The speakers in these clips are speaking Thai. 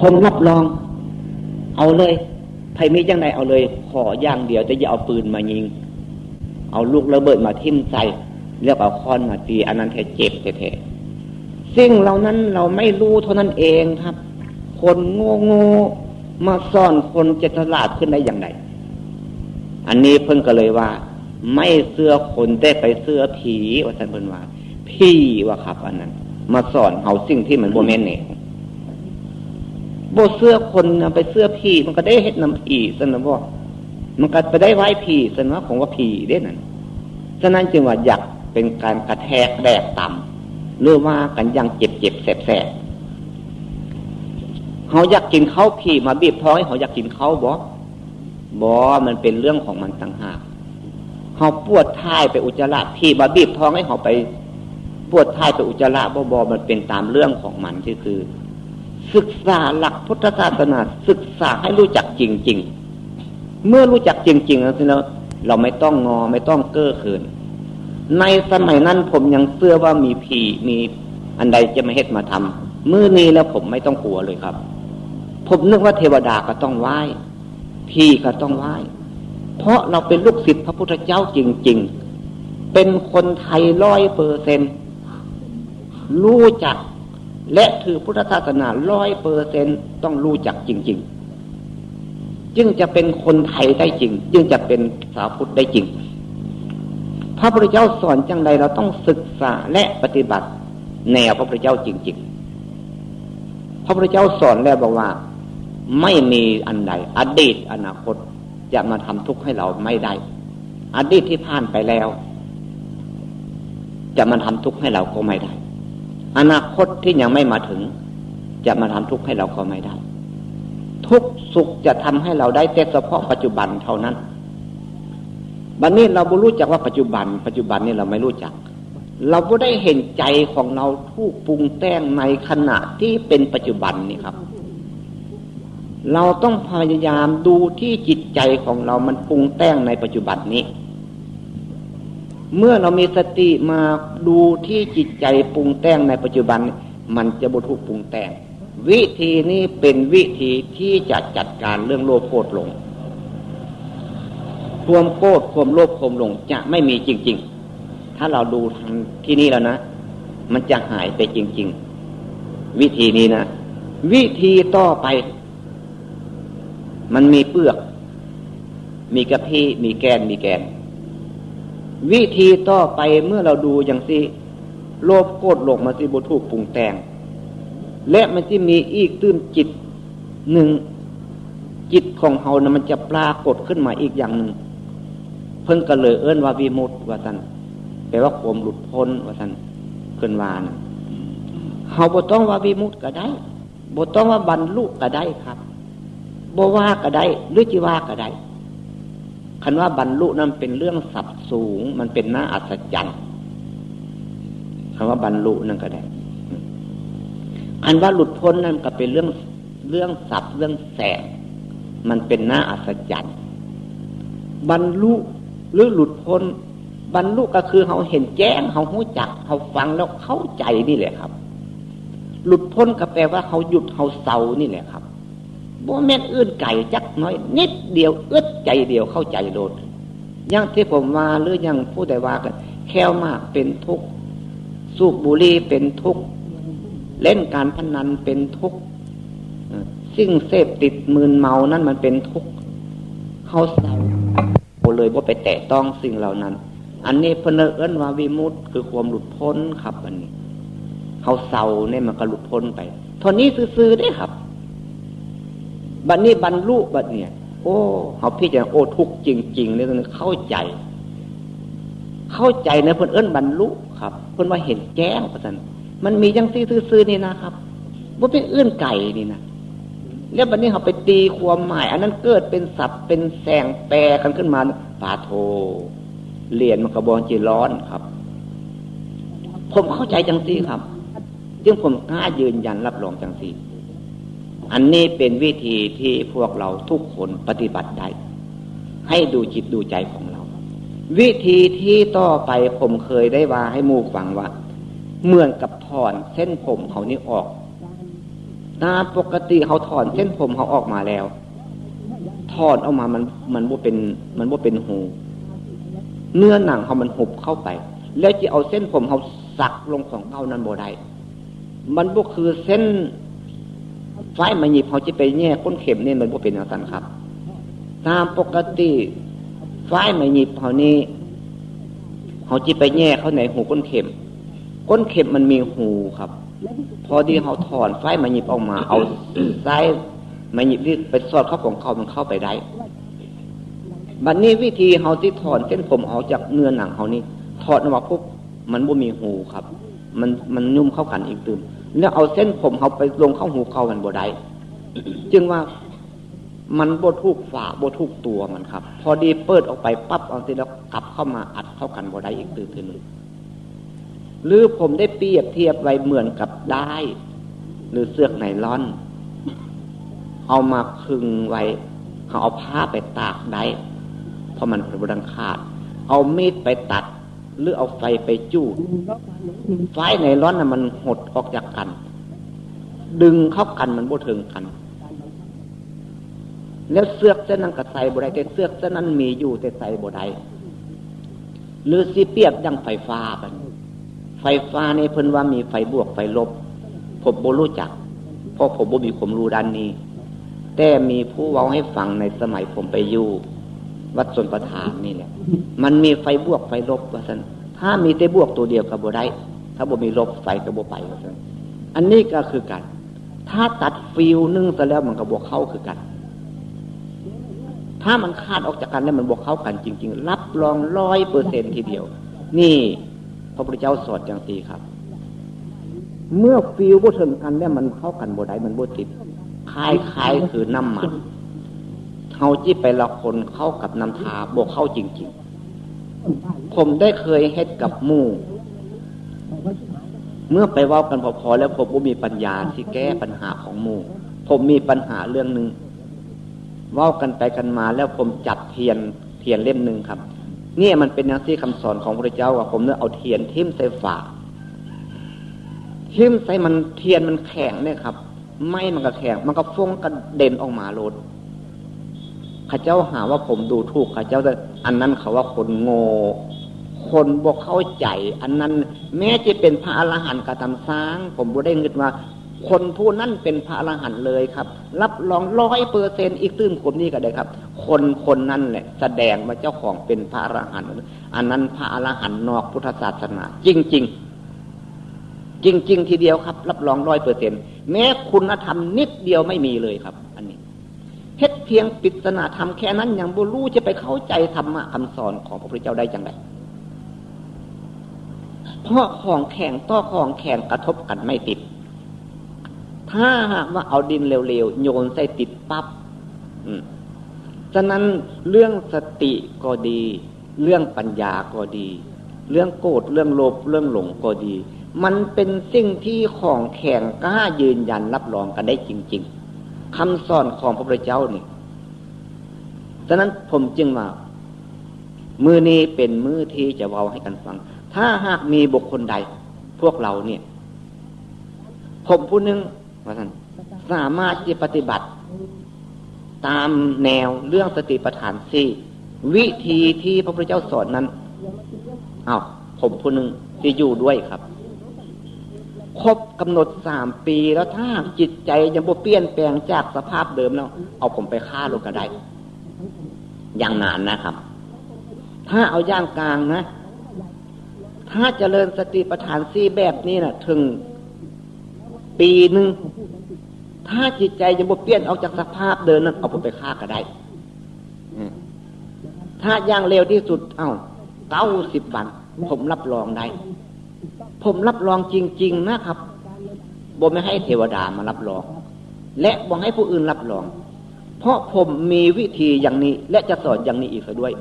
ผมรับรอง เอาเลยใครมีจังไดเอาเลยขอย่างเดียวจะอย่าเอาปืนมายิง เอาลูกระเบิดมาทิ่มใส่เรียกเอาค้อนมาตีอันนั้นแท้เจ็บแท้สิ่งเหล่านั้นเราไม่รู้เท่านั้นเองครับ คนโง่โง่มาซ่อนคนจะฉลาดขึ้นได้อย่างไรอันนี้เพิ่งก็เลยว่า ไม่เสื้อคนได้ไปเสื้อผีว่าท่านเพิ่นว่า พี่ว่าครับ อันนั้น มาสอนเอาสิ่งที่มันโบแมนเน่ บเสื้อคนไปเสื้อพี่มันก็ได้เห็ดน้ำผีสนะว่มันก็ไปได้ไว้ผีสนะของว่าผีได้นั่นฉะนั้นจึงว่าอยากเป็นการกระแทกแดกต่ำหรือว่ากันยังเจ็บเจ็บแสบแสบเขาอยากกินเขาวผีมาบีบท้องให้เขาอยากกินเขาวบอบอมันเป็นเรื่องของมันต่างหากเขาปวดท้ายไปอุจจาระพี่มาบีบท้องให้เขาไปปวดท้ายไปอุจจาระบอบอมันเป็นตามเรื่องของมันที่คือ ศึกษาหลักพุทธศาสนา ศึกษาให้รู้จักจริง ๆ เมื่อรู้จักจริง ๆ แล้วเราไม่ต้องงอไม่ต้องเก้อเขิน ในสมัยนั้นผมยังเชื่อว่ามีผีมีอันใดจะมาเฮ็ดมาทำมื่อนี้แล้วผมไม่ต้องกลัวเลยครับ ผมนึกว่าเทวดาก็ต้องไหว้พี่ก็ต้องไหว้ เพราะเราเป็นลูกศิษย์พระพุทธเจ้าจริง ๆ เป็นคนไทยร้อยเปอร์เซนรู้จัก และถือพุทธศาสนาร้อยเปอร์เซนต้องรู้จักจริง ๆ จึงจะเป็นคนไทยได้จริง จึงจะเป็นสาวพุทธได้จริง พระพุทธเจ้าสอนจังใดเราต้องศึกษาและปฏิบัติ แนวพระพุทธเจ้าจริง ๆ พระพุทธเจ้าสอนแล้วบอกว่า ไม่มีอันใดอดีตอนาคตจะมาทำทุกข์ให้เราไม่ได้ อดีตที่ผ่านไปแล้ว จะมาทำทุกข์ให้เราก็ไม่ได้ อนาคตที่ยังไม่มาถึง จะมาทำทุกข์ให้เราก็ไม่ได้ ทุกสุขจะทำให้เราได้แต่เฉพาะปัจจุบันเท่านั้น บัดนนี้เราไม่รู้จักว่าปัจจุบัน ปัจจุบันนี่เราไม่รู้จัก เราไม่ได้เห็นใจของเราทุกปรุงแต่งในขณะที่เป็นปัจจุบันนี่ครับ เราต้องพยายามดูที่จิตใจของเรามันปรุงแต่งในปัจจุบันนี้ เมื่อเรามีสติมาดูที่จิตใจปรุงแต่งในปัจจุบัน มันจะบุทุกปรุงแต่ง วิธีนี้เป็นวิธีที่จะจัดการเรื่องโลภโกรธหลงความโกรธความโลภความหลงจะไม่มีจริง ๆ ถ้าเราดูทางที่นี่แล้วนะ มันจะหายไปจริง ๆ วิธีนี้นะ วิธีต่อไป มันมีเปลือก มีกระพี้มีแกนมีแกน วิธีต่อไปเมื่อเราดูอย่างสิโลภโกรธหลงมาสิบุถูกปรุงแต่ง และมันจะมีอีกตื้มจิตหนึ่งจิตของเฮานะมันจะปรากฏขึ้นมาอีกอย่างหนึ่งเพิ่งก็เลยเอื้นว่าวิมุตว่าท่านแปลว่าขวมหลุดพ้นว่าท่านเพิ่นวานเฮาบ่ต้องว่าวิมุตก็ได้บ่ต้องว่าบรรลุก็ได้ครับบว่าก็ได้หรือจีว่าก็ได้ คันว่าบรรลุนั้นเป็นเรื่องสับสูง มันเป็นหน้าอัศจรรย์คำว่าบรรลุนั่นก็ได้อันว่าหลุดพ้นนั่นก็เป็นเรื่องเรื่องสับเรื่องแสงมันเป็นหน้าอัศจรรย์บรรลุหรือหลุดพ้น บรรลุก็คือเขาเห็นแจ้งเขาหูจักเขาฟังแล้วเข้าใจนี่แหละครับ หลุดพ้นก็แปลว่าเขาหยุดเขาเศร้านี่แหละครับ บ่แม่นอื่นไก่จักน้อย นิดเดียวอึดใจเดียวเข้าใจโลดยังที่ผมมาหรือยังผู้ใดว่ากันแค่มากเป็นทุกข์สูบบุหรี่เป็นทุกข์เล่นการพนันเป็นทุกข์สิ่งเสพติดมืนเมานั่นมันเป็นทุกข์เขาเศร้าเลยว่าไปแตะต้องสิ่งเหล่านั้น อันนี้เพนเอิญว่าวิมุตคือความหลุดพ้นครับ อันนี้ เขาเศร้าเนี่ยมันก็หลุดพ้นไปทอนนี้ซื้อๆได้ครับ บัดนนี้บรรลุบัดเนี่ยโอ้เขาพี่จะโอ้ทุกจริงๆเนี่ยเข้าใจ เข้าใจในเพื่อนเอิ้นบรรลุครับ เพื่อนว่าเห็นแจ้งประสันมันมียังซื่อๆนี่นะครับว่าเป็นเอื้อนไก่นี่นะแล้วบัดนี้เขาไปตีความหมาย อันนั้นเกิดเป็นศัพท์เป็นแสงแปรกันขึ้นมาปาโทเรียนมันกระบองจีร้อนครับ ผมเข้าใจจังซี่ครับ จึงผมกล้ายืนยันรับรองจังซี่ อันนี้เป็นวิธีที่พวกเราทุกคนปฏิบัติได้ ให้ดูจิตดูใจของเรา วิธีที่ต่อไปผมเคยได้ว่าให้มูฟังว่าเหมือนกับถอนเส้นผมเขานี่ออกตามปกติเขาถอนเส้นผมเขาออกมาแล้ว ถอนออกมามันมันว่าเป็น มันว่าเป็นหู เนื้อหนังเขามันหุบเข้าไป แล้วจะเอาเส้นผมเขาสักลงของเขานั้นโบได้มันบ่คือเส้น ไฟมันหยิบเขาจะไปแย่ก้นเข็มนี่มันบ่เป็นอย่างนั้นครับ ตามปกติไฟมันหยิบเขานี่เขาจะไปแย่เขาในหูก้นเข็ม ก้นเข็มมันมีหูครับ พอดีเขาถอนไฟมันหยิบออกมา เอาไส้มันหยิบที่ไปสอดเข้าของเขามันเข้าไปได้บัดนนี้วิธีเขาที่ถอนเส้นผมออกจากเนื้อหนังเขานี่ถอดออกมาปุ๊บมันบ่มีหูครับ มันมันนุ่มเข้ากันอีกตื่น แล้วเอาเส้นผมเขาไปลงเข้าหูเขามันบ่ได้จึงว่ามันบทุกฝ่าบทุกตัวมันครับ พอดีเปิดออกไปปั๊บเอาทีแล้วกลับเข้ามาอัดเข้ากันบ่ได้อีกตื่นทีนึงหรือผมได้เปรียบเทียบไว้เหมือนกับได้ หรือเสื้อไนล่อน เอามาคึงไว้เขาเอาผ้าไปตากได้เพราะมันเป็นบดังขาด เอามีดไปตัด หรือเอาไฟไปจู้ไฟในร้อนน่ะมันหดออกจากกัน ดึงเข้ากันมันบ่ถึงกัน แล้วเสื้อเส้นนั้นก็ใส่บ่ได้แต่เสื้อเส้นนั้นมีอยู่แต่ใส่บ่ได้หรือสีเปียบดังไฟฟ้าไปไฟฟ้าในเพิ่นว่ามีไฟบวกไฟลบ ผมบ่รู้จัก เพราะผมบ่มีความรู้ด้านนี้ แต่มีผู้เว้าให้ฟังในสมัยผมไปอยู่ วัดสนประธานนี่แหละมันมีไฟบวกไฟลบว่าสันถ้ามีแต่บวกตัวเดียวกับบ่ได้ถ้าบ่มีลบไฟกับบ่ไปว่าสันอันนี้ก็คือกัน ถ้าตัดฟิวนึ่งซะแล้วมันกับบวกเข้าคือกัน ถ้ามันคาดออกจากกันแล้วมันบวกเข้ากันจริง ๆ รับรองร้อยเปอร์เซ็นทีเดียว นี่พระพุทธเจ้าสอนอย่างตีครับ เมื่อฟิวบ่ถึงกันแล้วมันเข้ากันบ่ได้มันบ่ติดคล้ายคลายคือน้ำมัน เฮาจีไปละคนเข้ากับน้ำทาบกเข้าจริง ๆ ผมได้เคยเฮ็ดกับมู่เมื่อไปว่ากันพอๆแล้วผมก็มีปัญญาที่แก้ปัญหาของมู่ ผมมีปัญหาเรื่องหนึ่งว่ากันไปกันมาแล้วผมจับเทียนเทียนเล่มหนึ่งครับนี่มันเป็นอย่างที่คำสอนของพระเจ้าว่าผมเนี่ยเอาเทียนทิ่มใส่ฝาทิ่มใส่มันเทียนมันแข็งเนี่ยครับ ไม่มันก็แข็งมันก็ฟงกันเด่นออกมาโลด ข้าเจ้าหาว่าผมดูถูกข้าเจ้าแต่อันนั้นเขาว่าคนโง่คนบอกเข้าใจ อันนั้น แม้จะเป็นพระอรหันต์กระทำสร้าง ผมบ่ได้เงินว่าคนผู้นั้นเป็นพระอรหันต์เลยครับ รับรองร้อยเปอร์เซนอีกตื้มผมนี่ก็ได้ครับ คนคนนั้นแหละแสดงว่าเจ้าของเป็นพระอรหันต์อันนั้นพระอรหันต์นอกพุทธศาสนา จริงๆจริง ๆ ทีเดียวครับ รับรองร้อยเปอร์เซนแม้คุณธรรมนิดเดียวไม่มีเลยครับ เฮ็ดเพียงปริศนาธรรมแค่นั้นยังบุรู้จะไปเข้าใจธรรมะคำสอนของพระพุทธเจ้าได้จังไรเพราะของแข็งต่อของแข็งกระทบกันไม่ติด ถ้าหากว่าเอาดินเร็วๆโยนใส่ติดปับ๊บฉะนั้นเรื่องสติก็ดี เรื่องปัญญาก็ดี เรื่องโกรธเรื่องโลภเรื่องหลงก็ดี มันเป็นสิ่งที่ของแข็งกล้ายืนยันรับรองกันได้จริง ๆ คำสอนของพระพุทธเจ้านี่ดังนั้นผมจึงว่ามือนี้เป็นมือที่จะเว้าให้กันฟัง ถ้าหากมีบุคคลใด พวกเราเนี่ย ผมผู้นึงว่าท่านสามารถที่ปฏิบัติ ตามแนวเรื่องสติปัฏฐานสี่วิธีที่พระพุทธเจ้าสอนนั้นอา้าวผมผู้นึงจะอยู่ด้วยครับ ครบกำหนดสามปีแล้วถ้าจิตใจยังบ่เปลี่ยนแปลงจากสภาพเดิมแล้วเอาผมไปฆ่าลงก็ได้อย่างนานนะครับ ถ้าเอาย่างกลางนะ ถ้าเจริญสติปัฏฐานสี่แบบนี้นะถึงปีหนึ่งถ้าจิตใจยังบ่เปลี่ยนออกจากสภาพเดิมนั้นเอาผมไปฆ่าก็ได้ถ้าย่างเร็วที่สุด เอา้าเก้าสิบวันผมรับรองได้ ผมรับรองจริง ๆ นะครับบ่ไม่ให้เทวดามารับรอง และบ่ให้ผู้อื่นรับรอง เพราะผมมีวิธีอย่างนี้ และจะสอนอย่างนี้อีกด้วย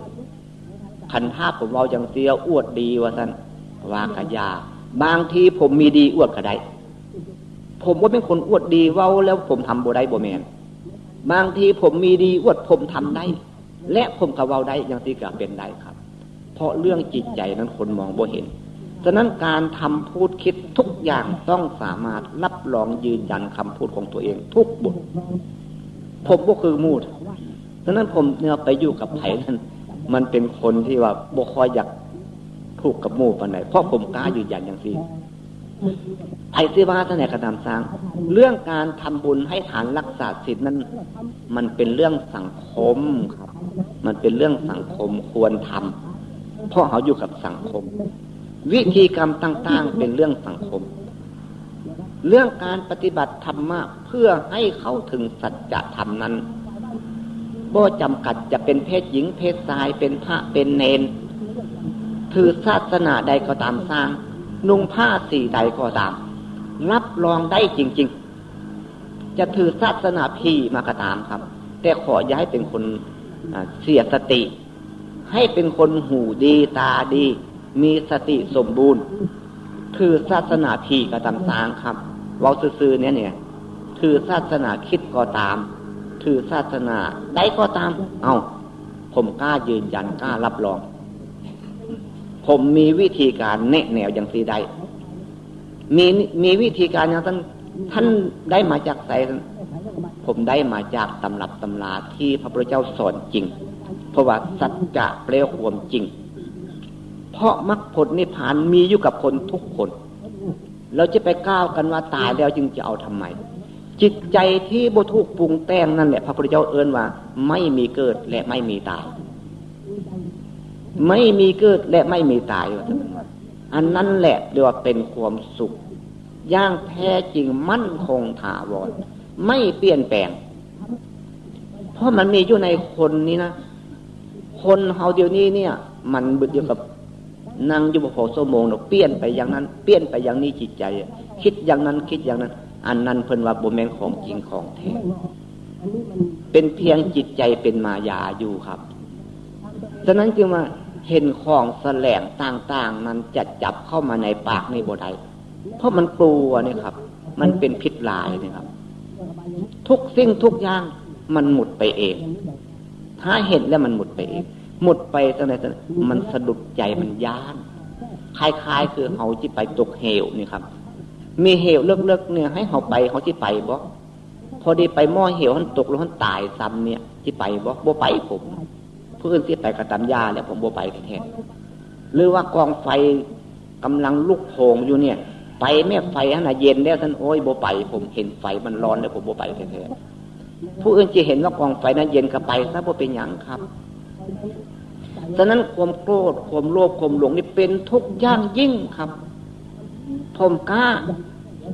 ขันท่าผมเราอย่างเสียอวดดีว่าท่านวากะยา บางทีผมมีดีอวดกระได้ผมว่าเป็นคนอวดดีเว้าแล้วผมทำบ่ได้บ่แมนบางทีผมมีดีอวดผมทำได้ และผมกะเว้าได้อย่างที่กะเป็นได้ครับ เพราะเรื่องจิตใจนั้นคนมองบ่เห็น ฉะนั้นการทำพูดคิดทุกอย่างต้องสามารถรับรองยืนยันคำพูดของตัวเอง ทุกบทผมก็คือมูดฉะนั้นผมเนี่ยไปอยู่กับไผ่นั้น มันเป็นคนที่ว่าบกคอยอยากถูกกับมูปานไหนเพราะผมกล้ายืนยันอย่างนี้ไผ่ที่ว่าท่านไหนกระทำสร้าง เรื่องการทำบุญให้ฐานรักษาศีลนั้น มันเป็นเรื่องสังคมครับ มันเป็นเรื่องสังคมควรทำเพราะเขาอยู่กับสังคม วิธีกรรมต่างๆ เป็นเรื่องสังคม เรื่องการปฏิบัติธรรมะเพื่อให้เข้าถึงสัจธรรมนั้นบ่จำกัดจะเป็นเพศหญิงเพศชายเป็นพระเป็นเนน ถือศาสนาใดก็ตามสร้าง นุ่งผ้าสีใดก็ตาม รับรองได้จริง ๆ จะถือศาสนาพีมากระตามครับ แต่ขออย่าให้เป็นคนเสียสติ ให้เป็นคนหูดีตาดี มีสติสมบูรณ์ คือศาสนาพีกระตามสางครับเราซื่อๆเนี่ยเนี่ย คือศาสนาคิดก็ตามถือศาสนาใดก็ตาม เอาผมกล้ายืนยันกล้ารับรอง ผมมีวิธีการแนะแนวอย่างสีใดมีมีวิธีการอย่างท่านท่านได้มาจากไสผมได้มาจากตำรับตำราที่พระพุทธเจ้าสอนจริง เพราะว่าสัจจะเปลวความจริง เพราะมรรคผลนิพพานมีอยู่กับคนทุกคน เราจะไปก้าวกันว่าตายแล้วจึงจะเอาทำไม จิตใจที่บุทุกปรุงแต่งนั่นแหละพระพุทธเจ้าเอินว่า ไม่มีเกิดและไม่มีตาย ไม่มีเกิดและไม่มีตายอันนั้นแหละเรียกว่าเป็นความสุขย่างแท้จริงมั่นคงถาวรไม่เปลี่ยนแปลง เพราะมันมีอยู่ในคนนี้นะ คนเฮาเดียวนี้เนี่ย มันบึดอยู่กับ นั่งอยู่บนโพสมงเนาะเปลี่ยนไปอย่างนั้น เปลี่ยนไปอย่างนี้จิตใจ คิดอย่างนั้นคิดอย่างนั้น อันนั้นเพิ่นว่าบุเมนของจริงของแท้เป็นเพียงจิตใจเป็นมายาอยู่ครับฉะนั้นจึงว่าเห็นของแสลงต่างๆนั้นจะจับเข้ามาในปากในบดไดเพราะมันกลัวนี่ครับ มันเป็นพิษลายนี่ครับ ทุกสิ่งทุกอย่างมันหมดไปเอง ถ้าเห็นแล้วมันหมดไปเอง หมดไปตั้งแต่มันสะดุดใจมันย่านคล้ายๆ คือเขาจิไปตกเหวนี่ครับ มีเหวเลิกๆเนี่ย ให้เขาไปเขาที่ไปบ่พอดีไปหม้อเหวมันตกแล้วมันตายซ้ำเนี่ยที่ไปบ่บ่ไปผมเพื่อนที่ไปกระตำยาเนี่ยผมบ่ไปแท้หรือว่ากองไฟกำลังลุกโผงอยู่เนี่ย ไปแม่ไฟขนาดเย็นแล้วท่านโอ้ยบ่ไป ผมเห็นไฟมันร้อนเลยผมบ่ไปแท้ผู้อื่นจะเห็นว่ากองไฟนั้นเย็นก็ไปซะบ่เป็นหยังครับ ฉะนั้นความโกรธความโลภความหลงนี่เป็นทุกอย่างยิ่งครับ ผมกล้า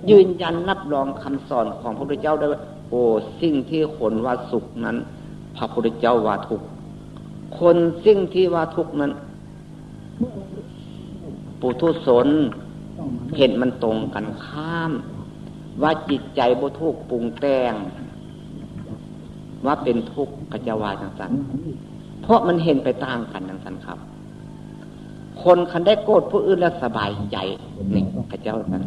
ยืนยันรับรองคำสอนของพระพุทธเจ้าได้ว่าโอ้สิ่งที่คนว่าสุขนั้น พระพุทธเจ้าว่าทุกคนสิ่งที่ว่าทุกนั้นปุถุสนเห็นมันตรงกันข้าม ว่าจิตใจบุทุกปรุงแต่งว่าเป็นทุกข์กัจจวายต่าง เพราะมันเห็นไปต่างกันต่างๆครับ คนคันได้โกรธผู้อื่นแล้วสบายใจนี่พระเจ้าท่าน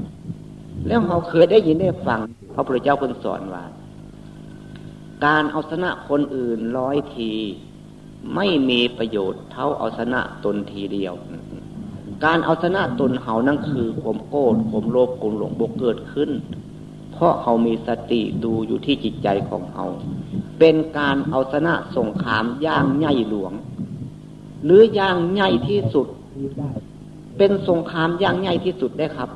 แล้วเราเคยได้ยินได้ฟังพระพุทธเจ้าเพิ่งสอนว่า การเอาชนะคนอื่นร้อยที ไม่มีประโยชน์เท่าเอาชนะตนทีเดียว การเอาชนะตนเขานั่นคือความโกรธความโลภความหลงบกเกิดขึ้น เพราะเขามีสติดูอยู่ที่จิตใจของเขา เป็นการเอาชนะสงครามย่างใหญ่หลวง หรือย่างใหญ่ที่สุด เป็นสงครามย่างใหญ่ที่สุดได้ครับ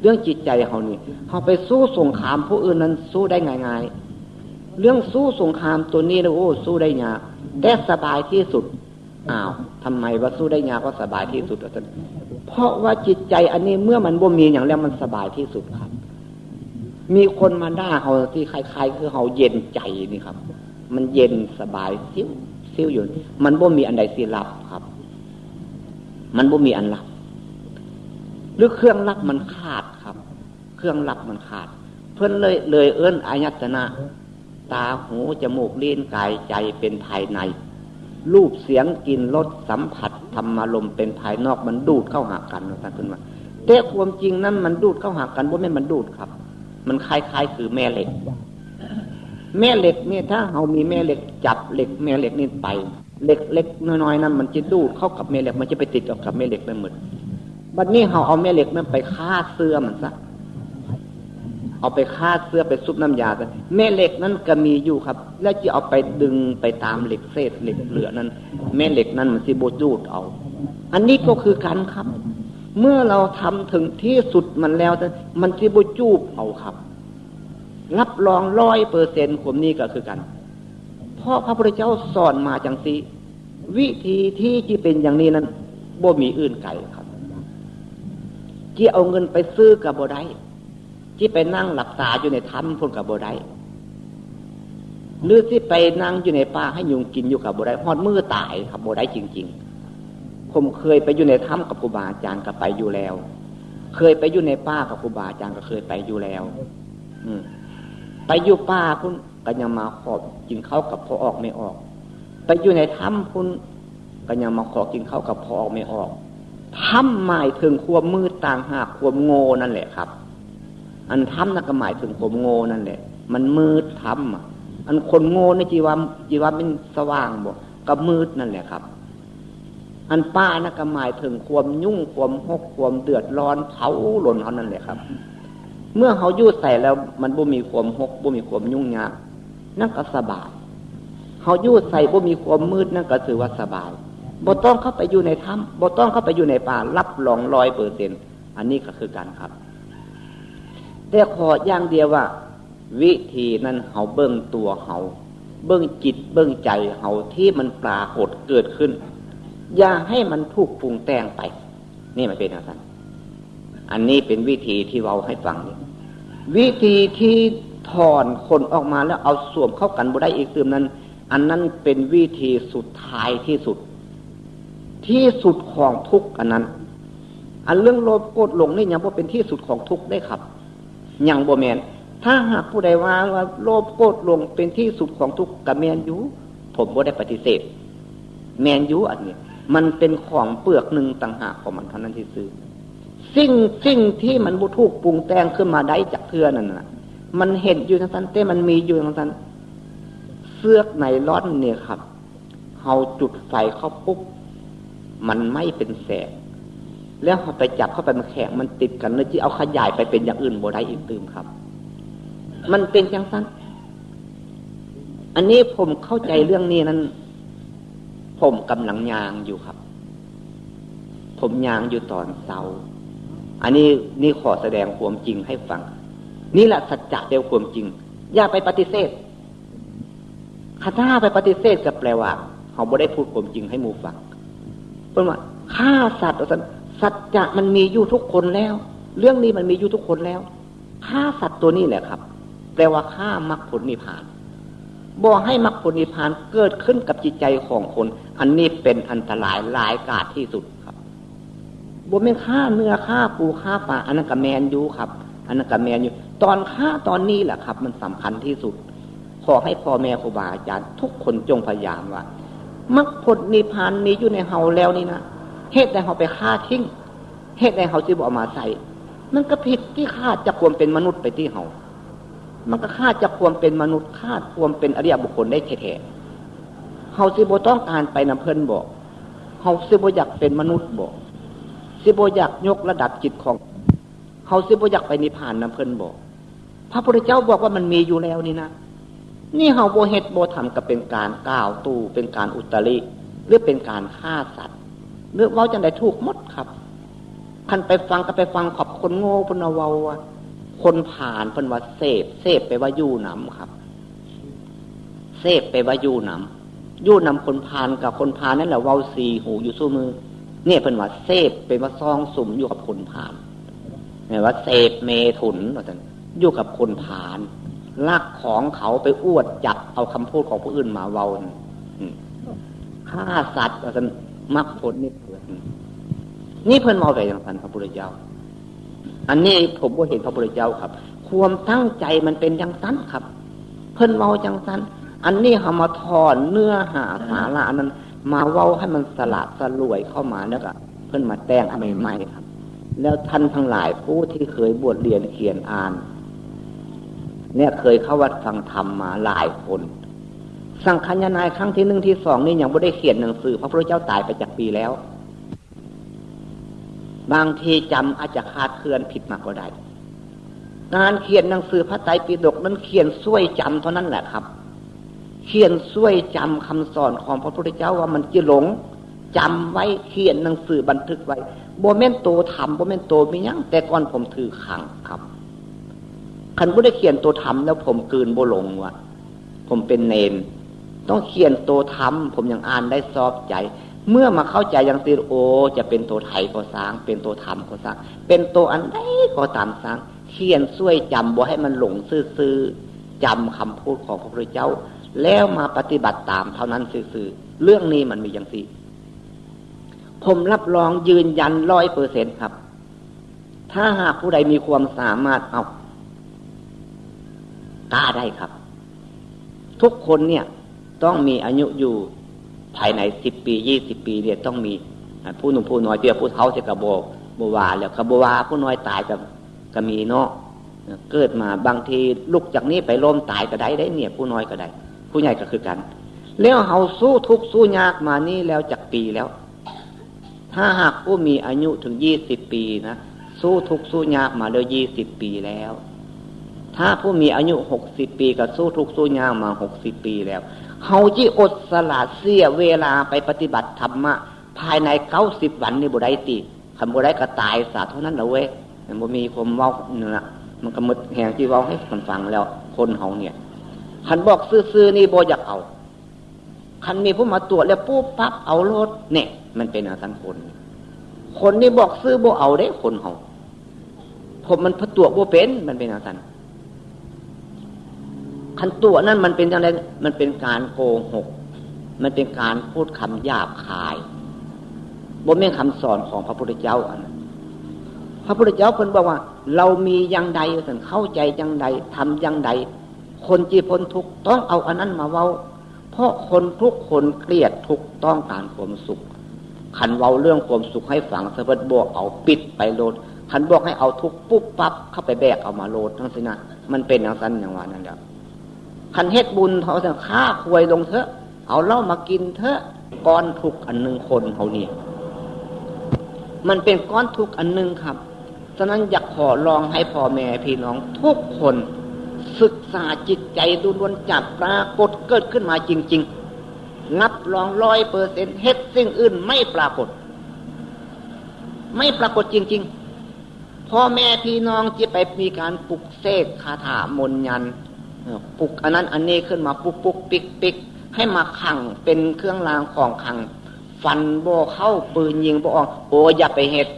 เรื่องจิตใจเขานี่เขาไปสู้สงครามผู้อื่นนั้นสู้ได้ง่าย ๆ เรื่องสู้สงครามตัวนี้นะโอ้สู้ได้ยากแต่สบายที่สุดอ้าวทำไมว่าสู้ได้ยากก็สบายที่สุดเพราะว่าจิตใจอันนี้เมื่อมันบ่มีอย่างแล้วมันสบายที่สุดครับ มีคนมาด่าเขาที่คล้ายๆคือเขาเย็นใจนี่ครับ มันเย็นสบายซิ้วซิ้วอยู่ มันบ่มีอันใดสิรับครับ มันบ่มีอันรับหรือเครื่องรับมันขาดครับ เครื่องรับมันขาด เพื่อนเลยเลยเอื้นอายัตนะ ตาหูจมูกลิ้นกายใจเป็นภายใน รูปเสียงกลิ่นรสสัมผัสธรรมารมเป็นภายนอกมันดูดเข้าหากันนะท่านคุณว่าแต่ความจริงนั้นมันดูดเข้าหากันว่าไม่มันดูดครับ มันคล้ายๆคือแม่เหล็ก แม่เหล็กเนี่ยถ้าเรามีแม่เหล็กจับเหล็กแม่เหล็กนี่ไปเหล็กเล็กน้อยๆนั้นมันจะดูดเข้ากับแม่เหล็ก มันจะไปติดกับแม่เหล็กนั่นหมดบัดนี้เขาเอาแม่เหล็กนั้นไปคาเสื้อมันซะเอาไปคาเสื้อไปซุปน้ำยาซะแม่เหล็กนั้นก็มีอยู่ครับ แล้วจะเอาไปดึงไปตามเหล็กเศษเหล็กเหลือนั้น แม่เหล็กนั้นมันสิบจูดเอา อันนี้ก็คือการครับ เมื่อเราทำถึงที่สุดมันแล้ว มันสิบจูบเอาครับ รับรองร้อยเปอร์เซ็นต์ผมนี่ก็คือกัน เพราะพระพุทธเจ้าสอนมาจังสีวิธีที่จะเป็นอย่างนี้นั้นบ่มีอื่นไกลครับที่เอาเงินไปซื้อกับบ่ได้ที่ไปนั่งหลับตาอยู่ในถ้ำพนกับบ่ได้หรือที่ไปนั่งอยู่ในป่าให้ยุงกินอยู่กับบ่ได้พอดมือตายครับบ่ได้จริง ๆ ผมเคยไปอยู่ในถ้ำกับครูบาอาจารย์ก็ไปอยู่แล้ว เคยไปอยู่ในป่ากับครูบาอาจารย์ก็เคยไปอยู่แล้ว อืมไปอยู่ป่าคุณก็ยังมาขอบกินข้าวกับพอออกไม่ออก ไปอยู่ในถ้ำคุณก็ยังมาขอกินข้าวกับพอออกไม่ออกถ้ำหมายถึงความมืดต่างหากความโง่นั่นแหละครับ อันถ้ำนั่นก็หมายถึงความโง่นั่นแหละ มันมืดถ้ำอันคนโง่ในจีวามจีวามเป็นสว่างบอกก็มืดนั่นแหละครับ อันป้านั่นก็หมายถึงความยุ่งความหกความเดือดร้อนเผาหล่นเขานั่นแหละครับ เมื่อเขายุดใส่แล้วมันบ่มีความหกบ่มีความยุ่งยากนั่นก็สบายเขายุดใส่บ่มีความมืดนั่นก็ถือว่าสบายบ่ต้องเข้าไปอยู่ในถ้ำบ่ต้องเข้าไปอยู่ในป่ารับรองร้อยเปอร์เซ็นอันนี้ก็คือการครับ แต่ขออย่างเดียวว่า วิธีนั้นเขาเบิ้งตัวเขาเบิ้งจิตเบิ้งใจเขาที่มันปรากฏเกิดขึ้น อย่าให้มันถูกปรุงแต่งไป นี่มันเป็นอะไรอันนี้เป็นวิธีที่เราให้ฟังนี่วิธีที่ถอนคนออกมาแล้วเอาสวมเข้ากันบุได้อีกตืมนั้น อันนั้นเป็นวิธีสุดท้ายที่สุด ที่สุดของทุกอันนั้น อันเรื่องโลภโกรธหลงนี่ยังว่าเป็นที่สุดของทุกได้ครับยังบ่แมนถ้าหากผู้ใดว่าว่าโลภโกรธหลงเป็นที่สุดของทุกกับแมนยูผมบ่ได้ปฏิเสธ แมนยูอันนี้ มันเป็นของเปลือกหนึ่งต่างหากของมันเท่านั้นที่ซื้อสิ่งสิ่งที่มันบุทุกปรุงแต่งขึ้นมาได้จากเทือนั่นน่ะ มันเห็นอยู่ทั้งนั้นแต่มันมีอยู่ทั้งนั้นเสื้อในร้อนเนี่ยครับเขาจุดไฟเข้าปุ๊บมันไม่เป็นแสงแล้วพอไปจับเข้าไปมันแข็งมันติดกันแล้วที่เอาขยายไปเป็นอย่างอื่นโบได้อีกตื่มครับ มันเป็นจังสั้นอันนี้ผมเข้าใจเรื่องนี้นั้น ผมกำลังยางอยู่ครับ ผมยางอยู่ตอนเสาอันนี้นี่ขอแสดงความจริงให้ฟัง นี่แหละสัจจะเดียวความจริง อย่าไปปฏิเสธถ้าไปปฏิเสธก็แปลว่าเขาบ่ได้พูดความจริงให้มูฟังเป็นว่าฆ่าสัตว์สัจจะมันมีอยู่ทุกคนแล้ว เรื่องนี้มันมีอยู่ทุกคนแล้วฆ่าสัตว์ตัวนี้แหละครับ แปลว่าฆ่ามรรคผลนิพพาน บอกให้มรรคผลนิพพานเกิดขึ้นกับจิตใจของคน อันนี้เป็นอันตรายหลายกาจที่สุดครับบ่ไม่ฆ่าเนื้อฆ่าปูฆ่าปลาอันนั้นกับแมนยูครับ อันนั้นกับแมนยูตอนฆ่าตอนนี้แหละครับ มันสำคัญที่สุด ขอให้พ่อแม่ครูบาอาจารย์ ทุกคนจงพยายามว่ามรรคผลนิพพานมีอยู่ในเฮาแล้วนี่นะเหตุใดเฮาไปฆ่าทิ้งเหตุใดเฮาจึงบอกมาใส่มันก็ผิดที่ฆ่าจะควรเป็นมนุษย์ไปที่เฮา มันก็ฆ่าจะควรเป็นมนุษย์ฆ่าควรเป็นอริยบุคคลได้แท้ๆเฮาสิบต้องการไปนำเพลินบอกเฮาสิบอยากเป็นมนุษย์บอกสิบอยากยกระดับจิตของเฮาสิบอยากไปนิพพานนำเพลินบอก พระพุทธเจ้าบอกว่ามันมีอยู่แล้วนี่นะนี่เฮาโบเฮ็ดโบทำกับเป็นการก้าวตู้เป็นการอุตริหรือเป็นการฆ่าสัตว์หรือว่าจังไดถูกมดครับคันไปฟังก็ไปฟังขอบคนโง่พนวาว คนผ่านเพนว่าเสพเสพไปว่ายู่นำครับ เสพไปว่ายู่นำยู่นำคนผ่านกับคนผ่านนั่นแหละวาวสีหูอยู่สู้มือ เนี่ยเป็นว่าเสพเป็นว่าซองสุ่มอยู่กับคนผ่านเนี่ยว่าเสพเมถุนว่าท่านอยู่กับคนผ่านลักของเขาไปอวดจับเอาคำพูดของผู้อื่นมาเว้าฆ่าสัตว์กันมักผลนี่เกิดนี่เพิ่นมาไปอย่างพันพระพุทธเจ้า อันนี้ผมก็เห็นพระพุทธเจ้าครับ ความตั้งใจมันเป็นอย่างนั้นครับ เพิ่นเมาจังสั้นอันนี้เขามาถอนเนื้อหาสาระนั้น มาเว้าให้มันสละสลวยเข้ามาแล้วก็เพิ่นมาแต่งใหม่ๆครับ แล้วท่านทั้งหลายผู้ที่เคยบวชเรียนเขียนอ่าน เนี่ยเคยเข้าวัดฟังธรรมมาหลายคนสังฆญานายครั้งที่หนึ่งที่สองนี่ยังไม่ได้เขียนหนังสือพระพุทธเจ้าตายไปจากปีแล้ว บางทีจำอาจจะคาดเคลื่อนผิดมาก็ได้การเขียนหนังสือพระไตรปิฎกนั้นเขียนช่วยจำเท่านั้นแหละครับ เขียนช่วยจำคำสอนของพระพุทธเจ้าว่ามันจะหลงจำไว้เขียนหนังสือบันทึกไว้โบเมนโตทำโบเมนโตมียังแต่ก่อนผมถือขังครับคันบ่ได้เขียนตัวทำแล้วผมกืนโบหลงวะผมเป็นเนน ต้องเขียนตัวทำผมยังอ่านได้ซอบใจ เมื่อมาเข้าใจอย่างตีโอ จะเป็นตัวไทยก็สร้าง เป็นตัวธรรมก็สร้าง เป็นตัวอันใดก็ตามสร้างเขียนช่วยจำบ่ให้มันหลงซื่อๆจำคำพูดของพระพุทธเจ้า แล้วมาปฏิบัติตามเท่านั้นซื่อๆเรื่องนี้มันมีอย่างสี่ผมรับรองยืนยันร้อยเปอร์เซ็นครับ ถ้าหากผู้ใดมีความสามารถเอากล้าได้ครับ ทุกคนเนี่ยต้องมีอายุอยู่ ภายในสิบปียี่สิบปีเนี่ยต้องมีผู้หนุ่มผู้น้อยเปียผู้เฒ่าจะกระโบกบวาแล้วกระบวาผู้น้อยตายกับก็มีเนาะเกิดมาบางทีลุกจากนี้ไปล้มตายก็ได้ได้เนี่ย ผู้น้อยก็ได้ ผู้ใหญ่ก็คือกัน แล้วเฮาสู้ทุกสู้ยากมานี่แล้วจากปีแล้ว ถ้าหากผู้มีอายุถึงยี่สิบปีนะสู้ทุกสู้ยากมาแล้วยี่สิบปีแล้ว ถ้าผู้มีอายุหกสิบปีก็สู้ทุกสู้ยากมาหกสิบปีแล้วเขาจีอดสละเสียเวลาไปปฏิบัติธรรมะ ภายในเก้าสิบวันนี่บุได้ตีคำบุได้ก็ตายสาเท่านั้นเอาเว้ยมันบ่มีความเว้าเนี่ยมันก็มดแหงที่เว้าให้คนฟังแล้ว คนเขาเนี่ยคันบอกซื้อๆนี่โบอยากเอาคันมีผู้มาตรวจแล้วปุ๊บปั๊บเอารถเนี่ยมันเป็นอาสันคน คนนี่บอกซื้อโบเอาได้คนเขาผมมันพตัวโบเป็นมันเป็นอาสัน คันตัวนั้นมันเป็นอะไรมันเป็นการโกหก มันเป็นการพูดคำหยาบคายบ่แม่นคำสอนของพระพุทธเจ้าอันพระพุทธเจ้าเพิ่นบอกว่า เรามีอยังใดสันเข้าใจอยังใดทำยังใด คนจีพ้นทุกต้องเอาอันนั้นมาเว้า เพราะคนทุกคนเกลียดทุกต้องการความสุขขันเว้าเรื่องความสุขให้ฝังสะบัดบวกเอาปิดไปโลดขันบอกให้เอาทุกปุ๊บปั๊บเข้าไปแบกเอามาโลดทั้งสินะมันเป็นอย่างนั้นอย่างว่านั่นแหละ คันเฮ็ดบุญเขาจะฆ่าควยลงเถอะเอาเล้ามากินเถอะก้อนทุกอันหนึ่งคนเขาเนี่ยมันเป็นก้อนทุกอันหนึ่งครับฉะนั้นอยากขอลองให้พ่อแม่พี่น้องทุกคน ศึกษาจิตใจดูล้วนจับปรากฏเกิดขึ้นมาจริง ๆ นับรองร้อยเปอร์เซ็นเฮ็ดสิ่งอื่นไม่ปรากฏ ไม่ปรากฏจริง ๆพ่อแม่พี่น้องจะไปมีการปลุกเสกคาถามนยัน ปลุกอันนั้นอันนี้ขึ้นมาปุกปุกปิกปิกให้มาขังเป็นเครื่องรางของขัง ฟันโบเข้าปืนยิงโบออกโอ้อย่าไปเหตุ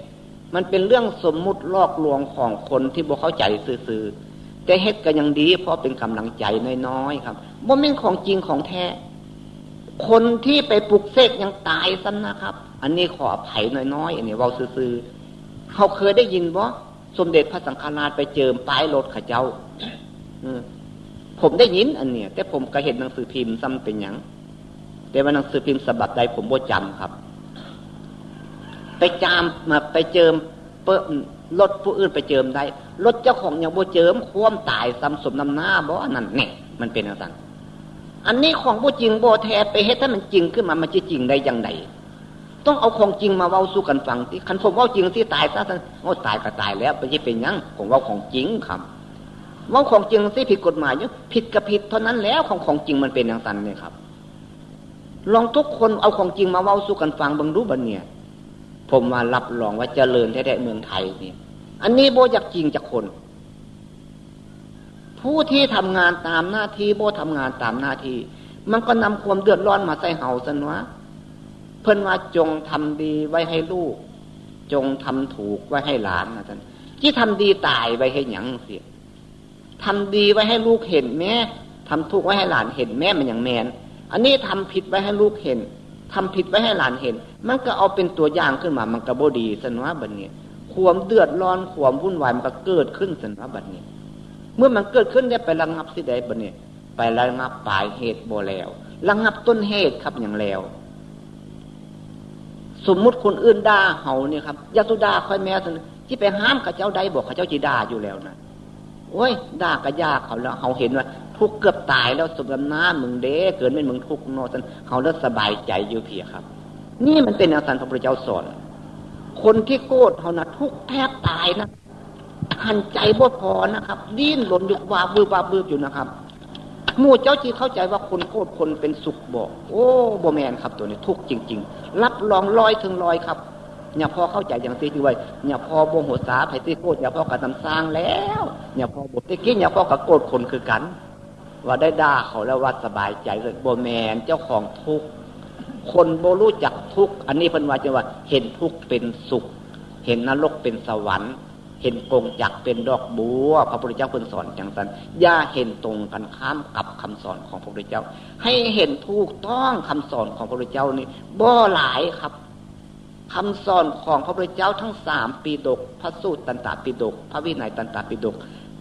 มันเป็นเรื่องสมมุติลอกลวงของคนที่โบเข้าใจซื่อแต่เฮ็ดก็ยังดี เพราะเป็นกำลังใจน้อยๆครับบ่เป็นของจริงของแท้ คนที่ไปปลุกเสกยังตายซ้ำนะครับ อันนี้ขออภัยน้อยๆอันนี้เว้าซื่อเขาเคยได้ยินบ่สมเด็จพระสังฆราชไปเจิมป้ายรถขเจ้า ผมได้ยินอันเนี้ยแต่ผมก็เห็นหนังสือพิมพ์ซ้ำเป็นอย่างแต่ว่าหนังสือพิมพ์สบับใดผมบ่จำครับ ไปจามมาไปเจิมเปิ้รถผู้อื่นไปเจิมได้รถเจ้าของยังบ่เจิมคว่ำตายซ้ำสมน้ำหน้าบ่นั่นเนี่ยมันเป็นอะไรอันนี้ของบ่จริงบ่แท้ไปเฮ็ดถ้ามันจริงขึ้นมามันจะจริงได้ยังไงต้องเอาของจริงมาเว้าสู้กันฟังที่คันผมเว้าจริงที่ตายซะท่านโอ้ตายก็ตายแล้วไปจะเป็นยังผมเว้าของจริงครับ ว่าของจริงสิผิดกฎหมายอยู่ยผิดกับผิดเท่านั้นแล้วของของจริงมันเป็นอย่างนั้นเนี่ยครับ ลองทุกคนเอาของจริงมาเว้าสู้กันฟังบังรู้บันเนี่ย ผมมารับรองว่าเจริญแท้ๆเมืองไทยนี่อันนี้โบอยากจริงจากคน ผู้ที่ทำงานตามหน้าที่โบทำงานตามหน้าที่ มันก็นำความเดือดร้อนมาใส่เห่าสนวะเพื่นว่าจงทำดีไว้ให้ลูก จงทำถูกไว้ให้หลานนะท่านที่ทำดีตายไว้ให้หยังเสีย ทำดีไว้ให้ลูกเห็นแม่ทำทุกไว้ให้หลานเห็นแม่มันอย่างแมนอันนี้ทำผิดไว้ให้ลูกเห็นทำผิดไว้ให้หลานเห็น มันก็เอาเป็นตัวอย่างขึ้นมามันก็บดีสนว่าบัดนี้ความเดือดร้อนความวุ่นวายมันก็เกิดขึ้นสนว่าบัดนี้ เมื่อมันเกิดขึ้นได้ไประงับสิได้บัดนี้ไประงับปลายเหตุโบแล้วระงับต้นเหตุครับอย่างแล้ว สมมุติคนอื่นด่าเฮาเนี่ยครับยาสุดาค่อยแม่สนที่ไปห้ามข้าเจ้าใดบอกข้าเจ้าจีด่าอยู่แล้วนะ โอ้ยด่ากระยากเขาแล้วเขาเห็นว่า ทุกเกือบตายแล้วสมน้ำหน้ามึงเด้เกิดไม่มึงทุกโนสันเขาเลิกสบายใจอยู่เพียครับ นี่มันเป็นอาสารพระพุทธเจ้าสอน คนที่โกรธเขานะทุกแทบตายนะหันใจบ่พอนะครับ ดิ้นหล่นอยู่วาบือบาบืบอยู่นะครับมู่เจ้าจีเข้าใจว่าคนโกรธคนเป็นสุขบอก โอ้โบแมนครับตัวนี้ทุกจริง ๆ รับรองลอยถึงลอยครับ เนี่ยพอเข้าใจอย่างตีด้วยเนี่ยพอโบหัวสาไผ่ตีโกรเนี่ยพอกระทำสร้างแล้วเนี่ยพอบทตะกี้เนี่ยพอกระโกรธคนคือกัน ว่าได้ด่าเขาแล้วว่าสบายใจเลยโบแมนเจ้าของทุกคนโบรู้จักทุกอันนี้พิ่นวาจะว่า เห็นทุกเป็นสุข เห็นนรกเป็นสวรรค์ เห็นกงจักเป็นดอกบัวพระพุทธเจ้าคนสอนจังสันอย่าเห็นตรงกันข้ามกับคำสอนของพระพุทธเจ้า ให้เห็นถูกต้องคำสอนของพระพุทธเจ้านี่บ่หลายครับ คำสอนของพระพุทธเจ้าทั้งสามปีดก พระสูตรตันตปิดก พระวินัยตันตปิดก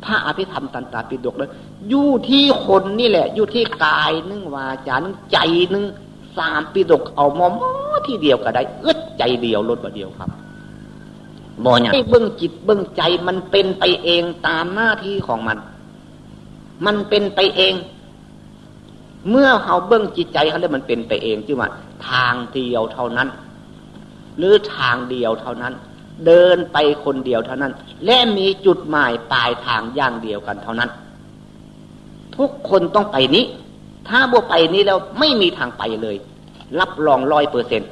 พระอภิธรรมตันตปิดกเลยอยู่ที่คนนี่แหละ อยู่ที่กายนึงวาจานึงใจนึงสามปีดกเอามอมที่เดียวก็ได้อึดใจเดียวลดมาเดียวครับบ่อย่างให้เบื้องจิตเบื้องใจมันเป็นไปเองตามหน้าที่ของมัน มันเป็นไปเอง เมื่อเขาเบื้องจิตใจเขาเรียกมันเป็นไปเองที่ว่า ทางเดียวเท่านั้น หรือทางเดียวเท่านั้น เดินไปคนเดียวเท่านั้น และมีจุดหมายปลายทางอย่างเดียวกันเท่านั้น ทุกคนต้องไปนี้ ถ้าบ่ไปนี้แล้วไม่มีทางไปเลย รับรองร้อยเปอร์เซ็นต์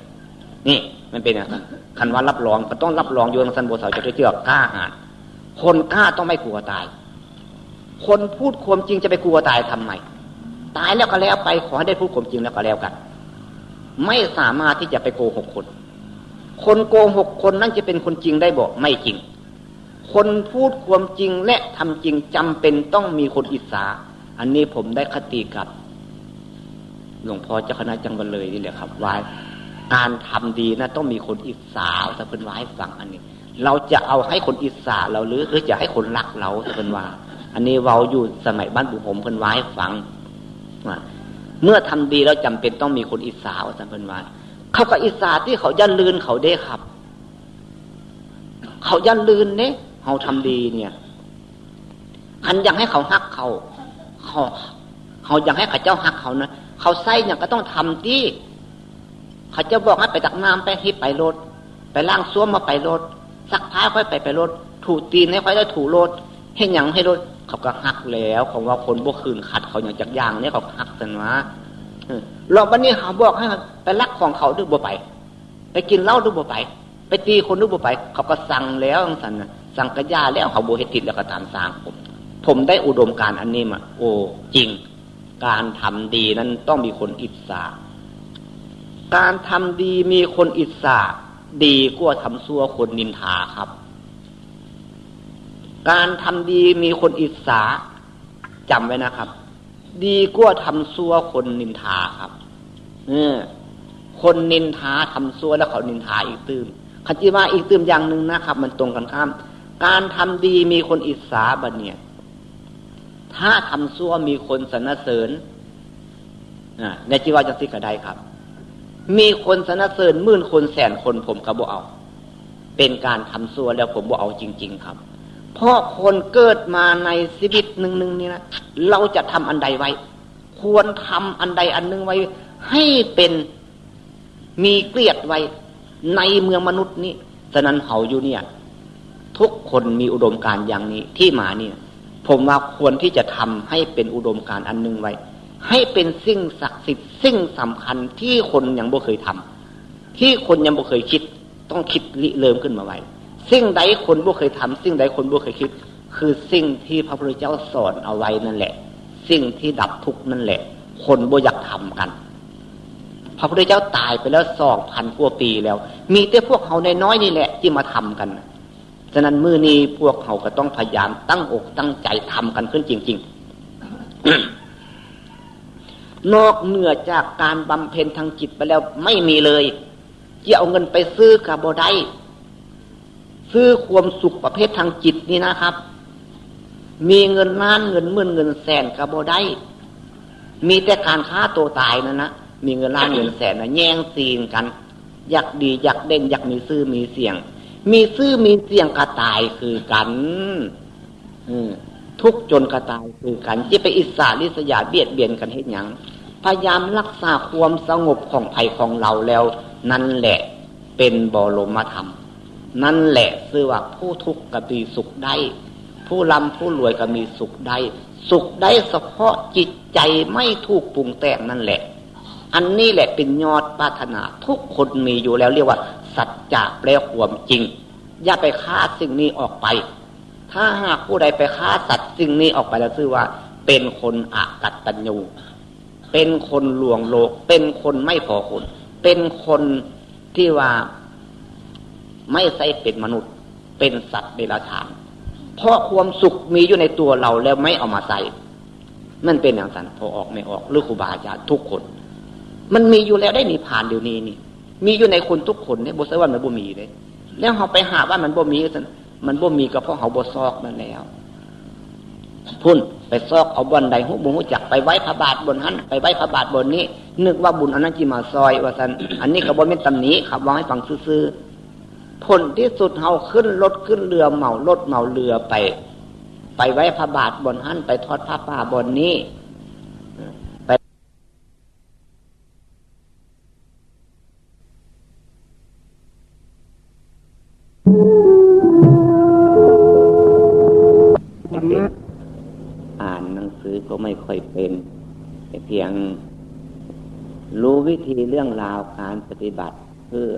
นี่มันเป็นอย่างนั้นคันว่ารับรองก็ต้องรับรองโยนสันโบสาวจะเชื่อกล้าหาญคนกล้าต้องไม่กลัวตาย คนพูดความจริงจะไปกลัวตายทำไมตายแล้วก็แล้วไปขอให้ได้พูดความจริงแล้วก็แล้วกัน ไม่สามารถที่จะไปโกหกคน คนโกหกคนนั่นจะเป็นคนจริงได้บอกไม่จริง คนพูดความจริงและทำจริงจำเป็นต้องมีคนอิสา อันนี้ผมได้คติกับ หลวงพ่อเจ้าคณะจังหวัดเลยนี่แหละครับวายการทำดีนะต้องมีคนอิสาถ้าเป็นว่าให้ฟังอันนี้ เราจะเอาให้คนอิสาเราหรือหรือจะให้คนรักเราถ้าเป็นว่า อันนี้เราอยู่สมัยบ้านบุผมเพิ่นว่าให้ฟังเมื่อทำดีแล้วจำเป็นต้องมีคนอิสาถ้าเป็นว่า เขากับอิสาที่เขายันลืนเขาได้ครับ เขายันลืนเนี่ยเขาทำดีเนี่ยอันอยากให้เขาฮักเขาเขาเขาอยากให้ข้าเจ้าฮักเขานะเขาไส้เนี่ยก็ต้องทำที่เขาจะบอกให้ไปตักน้ำไปฮิปไปรถไปล่างซ้วมมาไปรถสักพ้าค่อยไปไปรถถูตีนให้ค่อยได้ถูรถให้หยังให้รถเขาก็หักแล้วของว่าคนบวกคืนขัดเขาอย่างจากย่างเนี่ยเขาหักกันวะ รอบวันนี้เขาบอกให้ไปลักของเขาด้วยบัวไป ไปกินเหล้าด้วยบัวไป ไปตีคนด้วยบัวไป เขาก็สั่งแล้วสั่งสั่งกระยาแล้วเขาโบเหติดแล้วก็ตามสางผม ผมได้อุดมการอันนี้มา โอ้จริง การทำดีนั้นต้องมีคนอิจฉาการทำดีมีคนอิสระดีกว่าทำซัวคนนินทาครับ การทำดีมีคนอิสระจำไว้นะครับ ดีกว่าทำซัวคนนินทาครับ เออ คนนินทาทำซัวแล้วเขานินทาอีกตื้มขจิว่าอีกตื้มอย่างหนึ่งนะครับ มันตรงกันข้าม การทำดีมีคนอิสาบันเนี่ย ถ้าทำซัวมีคนสรรเสริญในจีว่าจะสิกระไดครับ มีคนสนับสนุนมื่นคนแสนคนผมก็บอกเอา เป็นการทำซัวแล้วผมบอกเอาจริง ๆ ครับ เพราะคนเกิดมาในชีวิตหนึ่งหนึ่งนี่นะเราจะทำอันใดไว้ ควรทำอันใดอันหนึ่งไว้ ให้เป็นมีเกลียดไว้ ในเมืองมนุษย์นี้ฉะนั้นเขาอยู่เนี่ย ทุกคนมีอุดมการอย่างนี้ที่มาเนี่ย ผมว่าควรที่จะทำให้เป็นอุดมการอันหนึ่งไว้ ให้เป็นสิ่งศักดิ์สิทธิ์สิ่งสำคัญที่คนยังบ่เคยทำที่คนยังบ่เคยคิด ต้องคิดริเริ่มขึ้นมาไว้ สิ่งใดคนบ่เคยทำสิ่งใดคนบ่เคยคิด คือสิ่งที่พระพุทธเจ้าสอนเอาไว้นั่นแหละ สิ่งที่ดับทุกนั่นแหละ คนบ่อยากทำกัน พระพุทธเจ้าตายไปแล้วสองพันกว่าปีแล้ว มีแต่พวกเขาในน้อยนี่แหละที่มาทำกันฉะนั้นมือนี้พวกเขาก็ต้องพยายามตั้งอกตั้งใจทำกันขึ้นจริง ๆ นอกเหนือจากการบำเพ็ญทางจิตไปแล้วไม่มีเลยจะเอาเงินไปซื้อกระบได้ ซื้อความสุขประเภททางจิตนี่นะครับ มีเงินล้านเงินหมื่นเงินแสนกระโบได้ มีแต่การฆ่าตัวตายนะนะมีเงินล้านเงินแสนนะแย่งซีนกัน อยากดีอยากเด่นอยากมีซื้อมีเสียง มีซื้อมีเสียงกระตายคือกันทุกจนกระตายคือกันจะไปอิสาลิสยาเบียดเบียนกันให้ยังพยายามรักษาความสงบของภัยของเราแล้ว นั่นแหละเป็นบรมธรรม นั่นแหละคือว่าผู้ทุกข์ก็มีสุขได้ ผู้ร่ำผู้รวยก็มีสุขได้ สุขได้เฉพาะจิตใจไม่ถูกปรุงแต่งนั่นแหละ อันนี้แหละเป็นยอดปรารถนาทุกคนมีอยู่แล้วเรียกว่า สัจจะแปลความจริง อย่าไปฆ่าสิ่งนี้ออกไป ถ้าหากผู้ใดไปฆ่าสัตว์สิ่งนี้ออกไปแล้วชื่อว่า เป็นคนอากัตตัญญูเป็นคนลวงโลก เป็นคนไม่พอคน เป็นคนที่ว่า ไม่ใช่เป็นมนุษย์ เป็นสัตว์เดรัจฉานเพราะความสุขมีอยู่ในตัวเราแล้วไม่เอามาใส่มันเป็นอย่างนั้นพอออกไม่ออกหรือครูบาอาจารย์ทุกคน มันมีอยู่แล้วได้มีผ่านเดี๋ยวนี้นี่ มีอยู่ในคนทุกคนเนี่ยบสว่ามันบ่มีเลย แล้วเขาไปหาว่ามันบ่มีมันบ่มีก็เพราะเขาบ่ซอกนั่นแล้วพุ่นไปซอกเอาบนใดหูบุหูจักไปไว้พระบาทบนหันไปไว้พระบาทบนนี้ นึกว่าบุญอันนั้นจีมาซอย ว่าสันอันนี้ก็บ่เป็นตำหนิขับวางให้ฟังซื่อ ผลที่สุดเฮาขึ้นรถขึ้นเรือเหมารถเหมาเรือไป ไปไว้พระบาทบนหั่นไปทอดพระป่าบนนี้ไปอ่านหนังสือก็ไม่ค่อยเป็นเพียงรู้วิธีเรื่องราวการปฏิบัติเพื่อ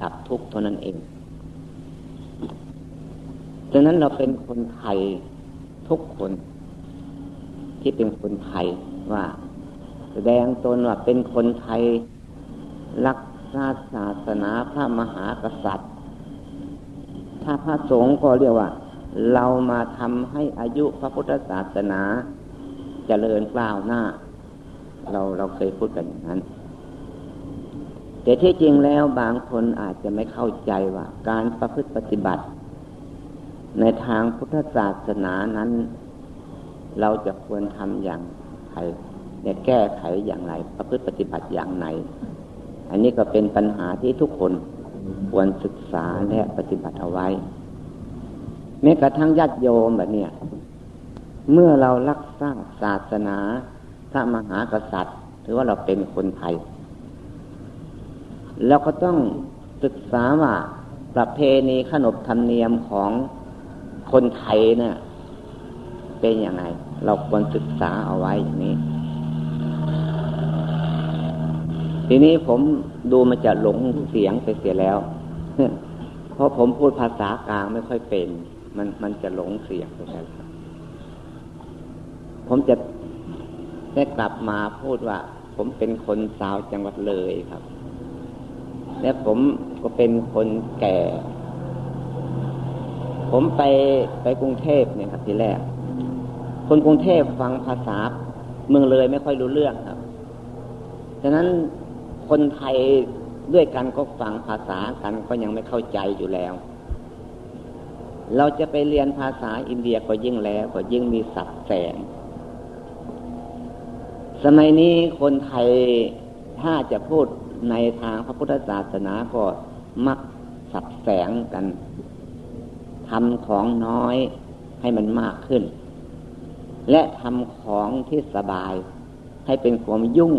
ดับทุกข์เท่านั้นเอง ดังนั้นเราเป็นคนไทยทุกคนที่เป็นคนไทยว่า แสดงตนว่าเป็นคนไทยรักษาศาสนาพระมหากษัตริย์ ถ้าพระสงฆ์ก็เรียกว่า เรามาทำให้อายุพระพุทธศาสนาจเจริญกล้าวหน้า เราเราเคยพูดกันอย่างนั้น แต่ที่จริงแล้วบางคนอาจจะไม่เข้าใจว่า การประพฤติปฏิบัติ ในทางพุทธศาสนานั้น เราจะควรทำอย่างไรเนี่ยแก้ไขอย่างไรประพฤติปฏิบัติอย่างไรอันนี้ก็เป็นปัญหาที่ทุกคนควรศึกษาและปฏิบัติเอาไว้ แม้กระทั่งญาติโยมแบบเนี้ยเมื่อเรารักษางศาสนาพระมหากษัตริย์ถือว่าเราเป็นคนไทยเราก็ต้องศึกษาว่าประเพณีขนบธรรมเนียมของ คนไทยเนะี่ยเป็นยังไง เราควรศึกษาเอาไว้อย่างนี้ ทีนี้ผมดูมันจะหลงเสียงไปเสียแล้ว เพราะผมพูดภาษากลางไม่ค่อยเป็น มันมันจะหลงเสียงไปแล้วผมจะได้กลับมาพูดว่า ผมเป็นคนสาวจังหวัดเลยครับ และผมก็เป็นคนแก่ ผมไปไปกรุงเทพเนี่ยครับทีแรก คนกรุงเทพฟังภาษาเมืองเลยไม่ค่อยรู้เรื่องครับฉะนั้นคนไทยด้วยกันก็ฟังภาษากันก็ยังไม่เข้าใจอยู่แล้ว เราจะไปเรียนภาษาอินเดียก็ยิ่งแล้วก็ยิ่งมีสับแสง สมัยนี้คนไทยถ้าจะพูดในทางพระพุทธศาสนาก็มักสับแสงกัน ทำของน้อยให้มันมากขึ้น และทำของที่สบายให้เป็นความยุ่ง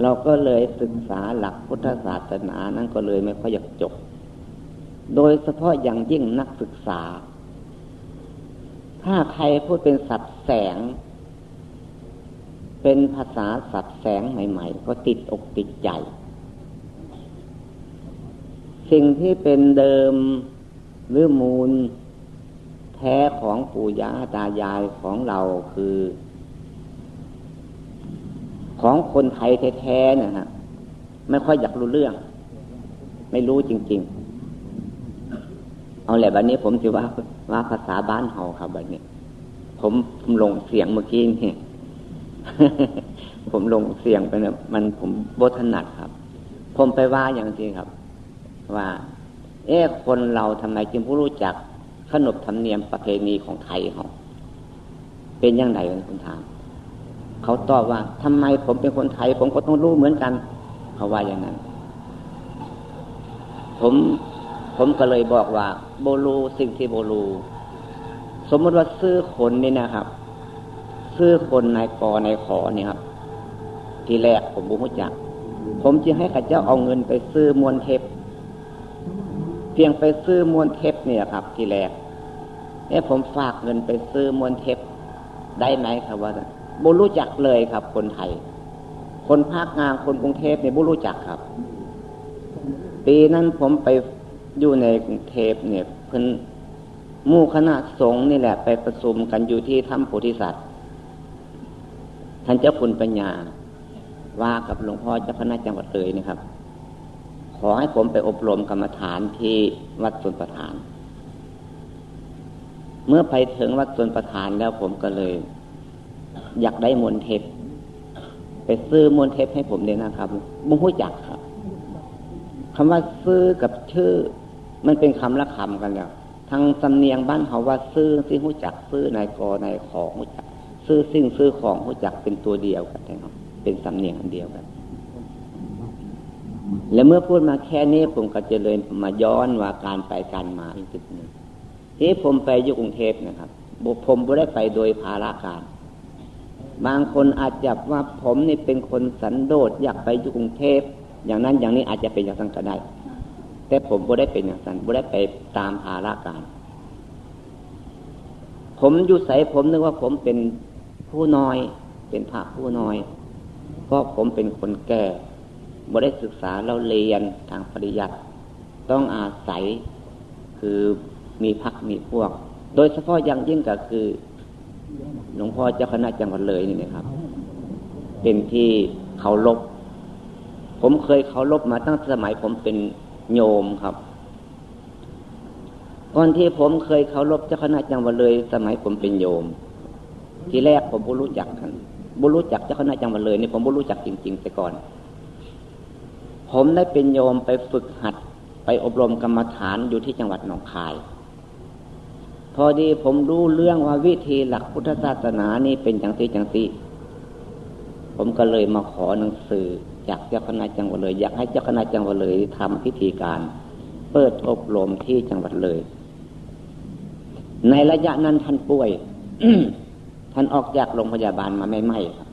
เราก็เลยศึกษาหลักพุทธศาสนานั้นก็เลยไม่ค่อยอยากจบ โดยเฉพาะอย่างยิ่งนักศึกษา ถ้าใครพูดเป็นสับแสง เป็นภาษาสับแสงใหม่ ๆ ก็ติดอกติดใจ สิ่งที่เป็นเดิม หรือมูลแท้ของปู่ย่าตายายของเราคือ ของคนไทยแท้ๆนะฮะไม่ค่อยอยากรู้เรื่อง ไม่รู้จริง ๆ เอาแหละบันนี้ผมจะว่าว่าภาษาบ้านเฮาครับบัดนี้ ผมผมลงเสียงเมื่อกี้นี่ผมลงเสียงไปนะมันผมบทถนัดครับ ผมไปว่าอย่างจริงครับ ว่า เอ๊ะคนเราทำไมจึงผู้รู้จักขนบธรรมเนียมประเพณีของไทยเขาเป็นยังไงกันคุณถาม เขาตอบว่าทำไมผมเป็นคนไทย ผมก็ต้องรู้เหมือนกัน เขาว่าอย่างนั้น ผมผมก็เลยบอกว่า โบลูสิ่งที่โบลู สมมติว่าซื้อคนนี่นะครับ ซื้อคนนายกนายขอเนี่ยครับ ทีแรกผมบุญจัก ผมจึงให้ข้าเจ้าเอาเงินไปซื้อมวลเทป พียงไปซื้อมวนเทปเนี่ยครับ ทีแรกเนี่ยผมฝากเงินไปซื้อมวนเทปได้ไหมครับว่าบุรู้จักเลยครับ คนไทย คนภาคงานคนกรุงเทพเนี่ยบุรู้จักครับ ปีนั้นผมไปอยู่ในกรุงเทพเนี่ยเพิ่นมู่คณะสงฆ์นี่แหละ ไปประชุมกันอยู่ที่ถ้ำโพธิสัตว์ท่านเจ้าคุณปัญญาว่ากับหลวงพ่อเจ้าคณะจังหวัดเลยนะครับ ขอให้ผมไปอบรมกรรมฐานที่วัดสุนประธาน เมื่อไปถึงวัดสุนประธานแล้วผมก็เลย อยากได้มนเทปไปซื้อมนเทปให้ผมเลยนะครับบุ้งหู้จักครับคำว่าซื้อกับชื่อ มันเป็นคำละคำกันแล้วทางสำเนียงบ้านเขาว่าซื้อซิหู้จักซื้อนายกนายของหู้จัก ซื้อสิ่งซื้อของหู้จักเป็นตัวเดียวกันนะครับเป็นสำเนียงอันเดียวกัน และเมื่อพูดมาแค่นี้ผมก็จะเลยมาย้อนว่าการไปการมาอีกจุดหนึ่งที่ผมไปยู่กรุงเทพนะครับผมไม่ได้ไปโดยภาราการ บางคนอาจจะว่าผมนี่เป็นคนสันโดษอยากไปยู่กรุงเทพอย่างนั้นอย่างนี้อาจจะเป็นอย่างนั้นก็ได้ แต่ผมไม่ได้เป็นอย่างนั้นไม่ได้ไปตามภาราการ ผมอยู่ใสผมนึกว่าผมเป็นผู้น้อย เป็นพระผู้น้อย เพราะผมเป็นคนแก่ บ่ได้ศึกษาเราเรียนทางปริยัติต้องอาศัยคือมีพักมีพวก โดยเฉพาะอย่างยิ่งก็คือหลวงพ่อเจ้าคณะจังหวัดเลยนี่นะครับ เป็นที่เขาลบ ผมเคยเขาลบมาตั้งสมัยผมเป็นโยมครับ ก่อนที่ผมเคยเขาลบเจ้าคณะจังหวัดเลย สมัยผมเป็นโยม ทีแรกผมบุรู้จักกันบุรู้จักเจ้าคณะจังหวัดเลยนี่ผมบุรู้จักจริง ๆ แต่ก่อน ผมได้เป็นโยมไปฝึกหัดไปอบรมกรรมฐานอยู่ที่จังหวัดหนองคาย พอดีผมรู้เรื่องว่าวิธีหลักพุทธศาสนานี่เป็นจังสีจังสีผมก็เลยมาขอหนังสือจากเจ้าคณะจังหวัดเลย อยากให้เจ้าคณะจังหวัดเลยทำพิธีการ เปิดอบรมที่จังหวัดเลย ในระยะนั้นท่านป่วย ท่านออกจากโรงพยาบาลมาไม่ไหมครับ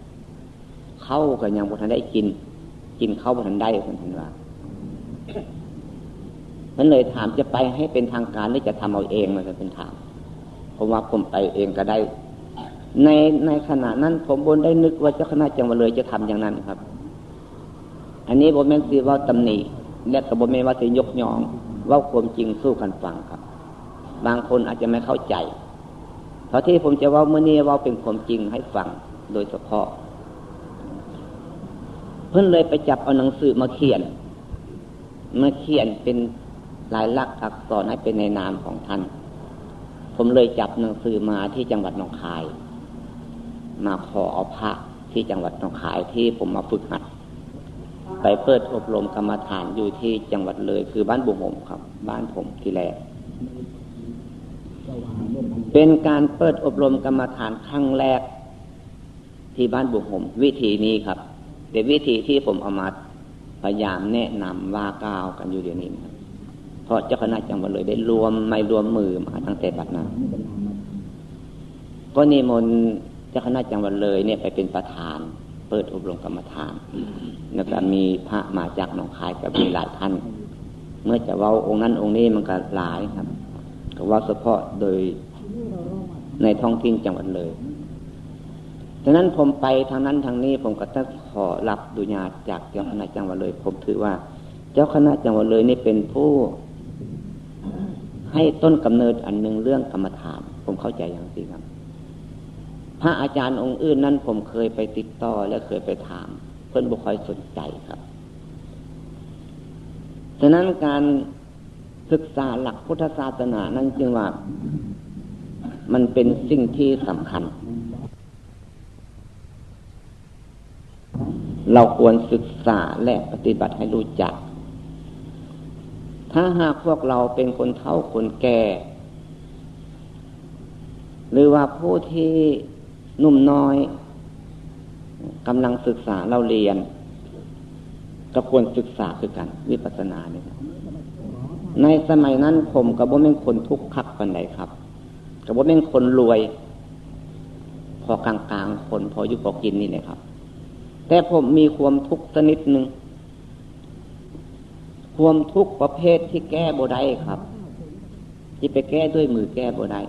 เข้าก็ยังบ่ทันได้กิน กินเข้าบทันได้คนทันว่ามันเลยถามจะไปให้เป็นทางการหรือจะทำเอาเองมันเป็นทางผมว่าผมไปเองก็ได้ ในในขณะนั้น ผมบนได้นึกว่าเจ้าคณะจังหวัดเลยจะทำอย่างนั้นครับ อันนี้บนแม่นสีว่าตำหนิและกับบนแม่ว่าสียกยอง ว่าความจริงสู้กันฟังครับ บางคนอาจจะไม่เข้าใจเพราะที่ผมจะว่าเมื่อนี้ว่าเป็นความจริงให้ฟังโดยเฉพาะ เพื่อนเลยไปจับเอาหนังสือมาเขียน มาเขียนเป็นลายลักษณ์อักษรให้เป็นในนามของท่าน ผมเลยจับหนังสือมาที่จังหวัดหนองคาย มาขอเอาพระที่จังหวัดหนองคายที่ผมมาฝึกหัด ไปเปิดอบรมกรรมฐานอยู่ที่จังหวัดเลย คือบ้านบุหมครับ บ้านผมที่แรกเป็นการเปิดอบรมกรรมฐานครั้งแรก ที่บ้านบุหมวิธีนี้ครับ แต่วิธีที่ผมเอามาพยายามแนะนำว่ากล่าวกันอยู่เดี๋ยวนี้ครับเพราะเจ้าคณะจังหวัดเลยได้รวมไม่รวมมือมาตั้งแต่บัดนั้นก็นิมนต์เจ้าคณะจังหวัดเลยเนี่ยไปเป็นประธาน เปิดอบรมกรรมฐานแล้วก็มีพระมาจากหนองคายกับมีหลายท่าน เมื่อจะเว้าองค์นั้นองค์นี้มันก็หลายครับก็ว่าเฉพาะโดยในท้องถิ่นจังหวัดเลย ดังนั้นผมไปทางนั้นทางนี้ผมก็ต้องขอรับดุญาจากเจ้าคณะจังหวัดเลย ผมถือว่า เจ้าคณะจังหวัดเลยนี่เป็นผู้ ให้ต้นกำเนิดอันหนึ่งเรื่องกรรมฐาน ผมเข้าใจอย่างนี้ครับ พระอาจารย์องค์อื่นนั้นผมเคยไปติดต่อและเคยไปถาม เพื่อนบุคคลสนใจครับฉะนั้นการศึกษาหลักพุทธศาสนานั้นจึงว่า มันเป็นสิ่งที่สำคัญ เราควรศึกษาและปฏิบัติให้รู้จัก ถ้าหากพวกเราเป็นคนเฒ่าคนแก่ หรือว่าผู้ที่นุ่มน้อยกำลังศึกษาเราเรียน ก็ควรศึกษาคือกันวิปัสสนาเนี่ยในสมัยนั้นผมกับบ่เป็นคนทุกข์คักกันใดครับกับบ่เป็นคนรวย พอกลางๆ คนพออยู่พอกินนี่นะครับ แต่ผมมีความทุกข์สนิดหนึ่ง ความทุกข์ประเภทที่แก้บ่ได้ครับที่ไปแก้ด้วยมือแก้บ่ได้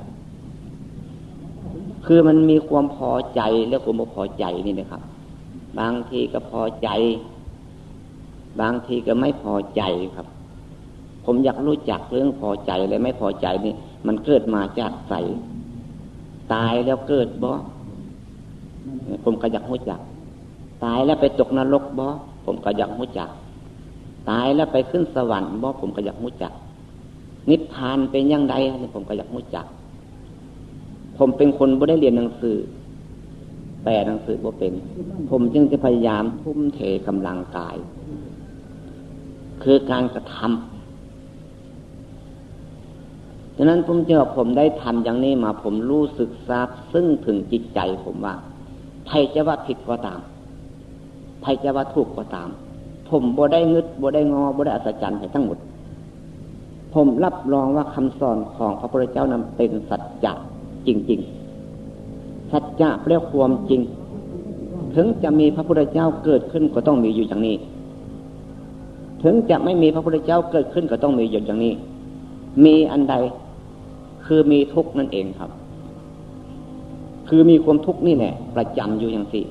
คือมันมีความพอใจและความไม่พอใจนี่นะครับ บางทีก็พอใจ บางทีก็ไม่พอใจครับ ผมอยากรู้จักเรื่องพอใจและไม่พอใจนี่ มันเกิดมาจากใสตายแล้วเกิดบ่ผมก็อยากรู้จัก ตายแล้วไปตกนรกบ่ผมก็อยากรู้จัก ตายแล้วไปขึ้นสวรรค์บ่ผมก็อยากรู้จัก นิพพานเป็นยังไงผมก็อยากรู้จัก ผมเป็นคนบ่ได้เรียนหนังสือแปลหนังสือบ่เป็น ผมจึงจะพยายามทุ่มเทกำลังกาย คือการกระทำฉะนั้นผมเจอผมได้ทำอย่างนี้มา ผมรู้สึกทราบซึ่งถึงจิตใจผมว่าใครจะว่าผิดก็ตาม ใครจะว่าถูกก็ตาม ผมบ่ได้งึดบ่ได้งอบ่ได้อัศจรรย์ให้ทั้งหมด ผมรับรองว่าคำสอนของพระพุทธเจ้านั้นเป็นสัจจะจริง ๆ สัจจะเรียกความจริง ถึงจะมีพระพุทธเจ้าเกิดขึ้นก็ต้องมีอยู่อย่างนี้ ถึงจะไม่มีพระพุทธเจ้าเกิดขึ้นก็ต้องมีอยู่อย่างนี้ มีอันใดคือมีทุกนั่นเองครับ คือมีความทุกข์นี่แหละประจำอยู่อย่างสี่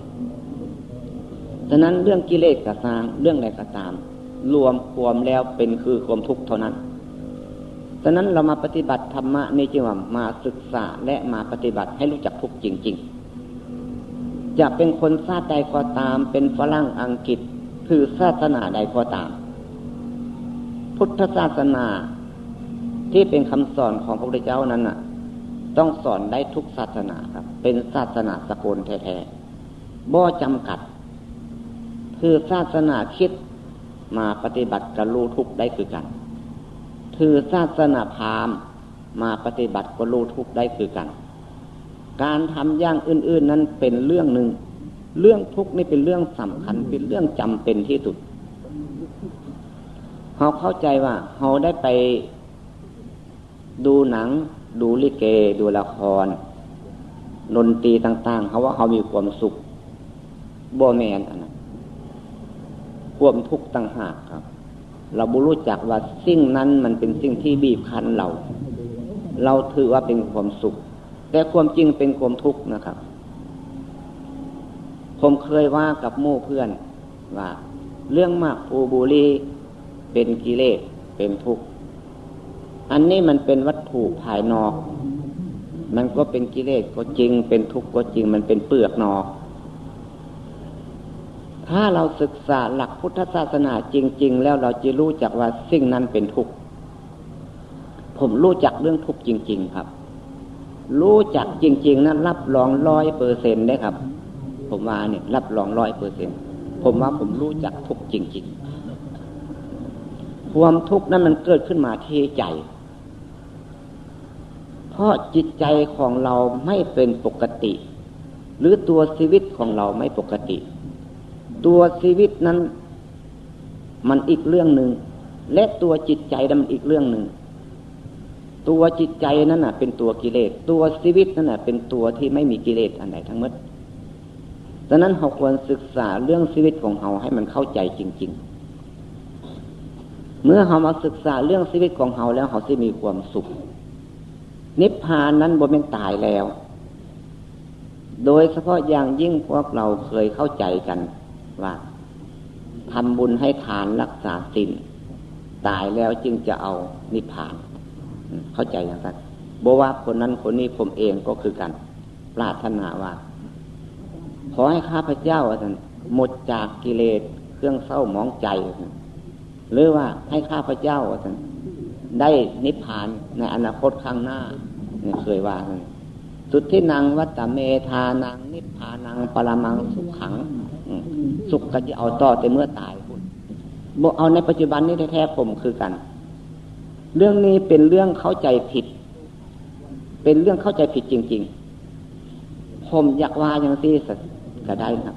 ฉะนั้นเรื่องกิเลสกระซางเรื่องอะไรก็ตาม รวมความแล้วเป็นคือความทุกข์เท่านั้นฉะนั้นเรามาปฏิบัติธรรมะนี่จึงว่ามาศึกษาและมาปฏิบัติให้รู้จักทุกจริง ๆ จะเป็นคนชาติใดก็ตาม เป็นฝรั่งอังกฤษคือศาสนาใดก็ตาม พุทธศาสนาที่เป็นคำสอนของพระพุทธเจ้านั้นน่ะ ต้องสอนได้ทุกศาสนาครับ เป็นศาสนาสกลแท้ๆบ่จำกัด คือศาสนาคิดมาปฏิบัติกับรู้ทุกได้คือกัน ถือศาสนาพราหมณ์มาปฏิบัติก็รู้ทุกได้คือกัน การทำอย่างอื่น ๆ นั้นเป็นเรื่องหนึ่ง เรื่องทุกนี่เป็นเรื่องสำคัญเป็นเรื่องจำเป็นที่สุดเขาเข้าใจว่าเขาได้ไปดูหนัง ดูลิเก ดูละครดนตรีต่าง ๆเขาว่าเขามีความสุขโบแมนอันนั้น ความทุกข์ต่างหากครับ เราบุรู้จักว่าสิ่งนั้นมันเป็นสิ่งที่บีบคั้นเรา เราถือว่าเป็นความสุข แต่ความจริงเป็นความทุกข์นะครับ ผมเคยว่ากับมู่เพื่อนว่า เรื่องมากปูบุรีเป็นกิเลสเป็นทุกข์อันนี้มันเป็นวัตถุภายนอก มันก็เป็นกิเลสก็จริง เป็นทุกข์ก็จริง มันเป็นเปลือกนอก ถ้าเราศึกษาหลักพุทธศาสนาจริง ๆ แล้วเราจะรู้จักว่าสิ่งนั้นเป็นทุกข์ผมรู้จักเรื่องทุกข์จริง ๆ ครับ รู้จักจริง ๆ นั้นรับรองร้อยเปอร์เซ็นต์ได้ครับ ผมว่าเนี่ยรับรองร้อยเปอร์เซ็นผมว่าผมรู้จักทุกข์จริง ๆ ความทุกข์นั้นมันเกิดขึ้นมาที่ใจ เพราะจิตใจของเราไม่เป็นปกติ หรือตัวชีวิตของเราไม่ปกติ ตัวชีวิตนั้น มันอีกเรื่องหนึ่ง และตัวจิตใจนั้นอีกเรื่องหนึ่ง ตัวจิตใจนั้นน่ะ เป็นตัวกิเลส ตัวชีวิตนั้นน่ะ เป็นตัวที่ไม่มีกิเลสอันใดทั้งหมดดังนั้นเราควรศึกษาเรื่องชีวิตของเราให้มันเข้าใจจริง ๆ เมื่อเรามาศึกษาเรื่องชีวิตของเราแล้วเราจะมีความสุข นิพพานนั้นบนเป็นตายแล้ว โดยเฉพาะอย่างยิ่งพวกเราเคยเข้าใจกัน ว่าทำบุญให้ทานรักษาศีลตายแล้วจึงจะเอานิพพาน เข้าใจอย่างนั้นบอกว่าคนนั้นคนนี้ผมเองก็คือกัน ปรารถนาว่า ขอให้ข้าพเจ้าอาจารย์หมดจากกิเลสเครื่องเศร้าหมองใจหรือว่าให้ข้าพเจ้าอาจารย์ได้นิพพานในอนาคตข้างหน้าเนี่ยเคยว่าสุดที่นางวัตเมธานังนิพพานังปรมังสุขัง สุขก็จะเอาต่อแต่เมื่อตายคุณบอกเอาในปัจจุบันนี้แท้ๆผมคือกัน เรื่องนี้เป็นเรื่องเข้าใจผิด เป็นเรื่องเข้าใจผิดจริง ๆ ผมอยากว่าอย่างที่ก็ได้ครับ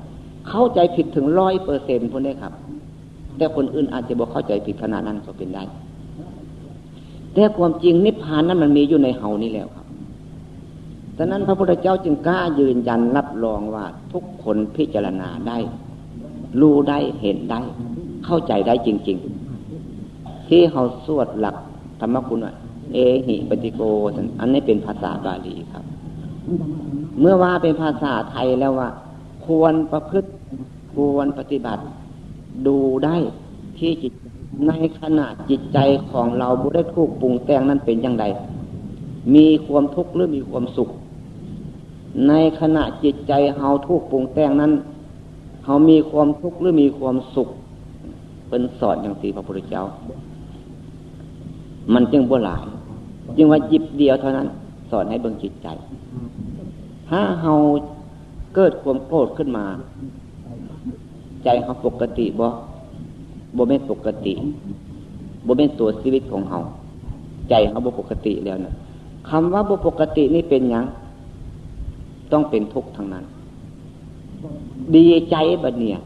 เข้าใจผิดถึงร้อยเปอร์เซ็นต์พวกนี้ครับ แต่คนอื่นอาจจะบอกเข้าใจผิดขนาดนั้นก็เป็นได้ แต่ความจริงนิพพานนั้นมันมีอยู่ในเฮานี่แล้วครับ ฉะนั้นพระพุทธเจ้าจึงกล้ายืนยันรับรองว่าทุกคนพิจารณาได้ รู้ได้เห็นได้ เข้าใจได้จริงที่เขาสวดหลักธรรมคุณว่าเอหิปฏิโกอันนี้เป็นภาษาบาลีครับ เมื่อว่าเป็นภาษาไทยแล้วว่า ควรประพฤติควรปฏิบัติ ดูได้ที่จิตในขณะจิตใจของเราบุได้ถูกปรุงแต่งนั้นเป็นอย่างไร มีความทุกข์หรือมีความสุข ในขณะจิตใจเฮาทุกปรุงแต่งนั้นเฮามีความทุกข์หรือมีความสุข เป็นสอนอย่างสีพระพุทธเจ้า มันจึงบ่หลาย จึงว่าจิบเดียวเท่านั้น สอนให้เบิ่งจิตใจ ถ้าเฮาเกิดความโกรธขึ้นมา ใจเฮาปกติบ่บ่เป็นปกติบ่เป็นตัวชีวิตของเฮาใจเฮาบ่ปกติแล้วนะคำว่าบุปกตินี่เป็นอย่าง ต้องเป็นทุกข์ทางนั้น ดีใจบัดเนี่ย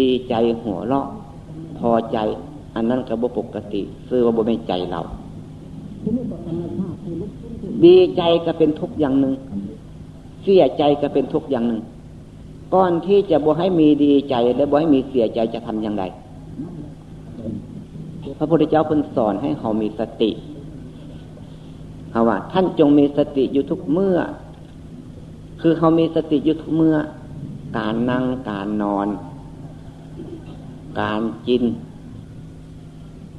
ดีใจหัวเราะ พอใจ อันนั้นกับบุปกติ ซื้อว่าบุไม่ใจเรา ดีใจก็เป็นทุกข์อย่างหนึ่งเสียใจก็เป็นทุกข์อย่างหนึ่งก่อนที่จะบ่ให้มีดีใจ และบ่ให้มีเสียใจจะทำอย่างไรพระพุทธเจ้าเพิ่นสอนให้เขามีสติเขาว่า ท่านจงมีสติอยู่ทุกเมื่อ คือเขามีสติอยู่ทุกเมื่อ การนั่งการนอน การกิน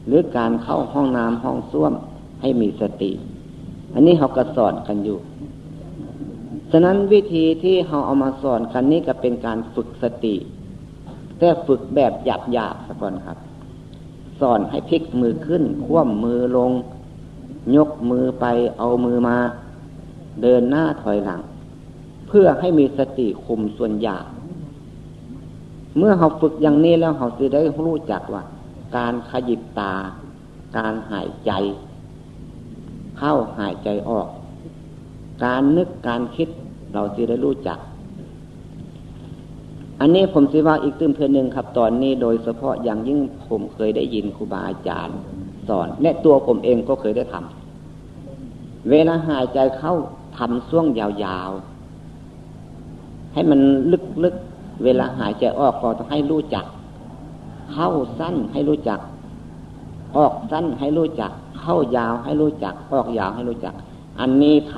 หรือการเข้าห้องน้ำห้องส้วมให้มีสติ อันนี้เขาก็สอนกันอยู่ ฉะนั้นวิธีที่เขาเอามาสอนกันนี้ก็เป็นการฝึกสติ แต่ฝึกแบบหยาบหยาบสักก่อนครับ สอนให้พลิกมือขึ้น คว่ำมือลง ยกมือไปเอามือมา เดินหน้าถอยหลัง เพื่อให้มีสติคุมส่วนหยาบเมื่อเขาฝึกอย่างนี้แล้วเขาจะได้รู้จักว่า การขยิบตา การหายใจ เข้าหายใจออก การนึกการคิดเราจะได้รู้จัก อันนี้ผมสิว่าอีกตื้มเพื่อหนึ่งครับ ตอนนี้โดยเฉพาะอย่างยิ่งผมเคยได้ยินครูบาอาจารย์ สอนและตัวผมเองก็เคยได้ทำเวลาหายใจเข้าทำช่วงยาวๆ ให้มันลึกๆ เวลาหายใจออกก็ต้องให้รู้จัก เข้าสั้นให้รู้จัก ออกสั้นให้รู้จัก เข้ายาวให้รู้จัก ออกยาวให้รู้จัก อันนี้ท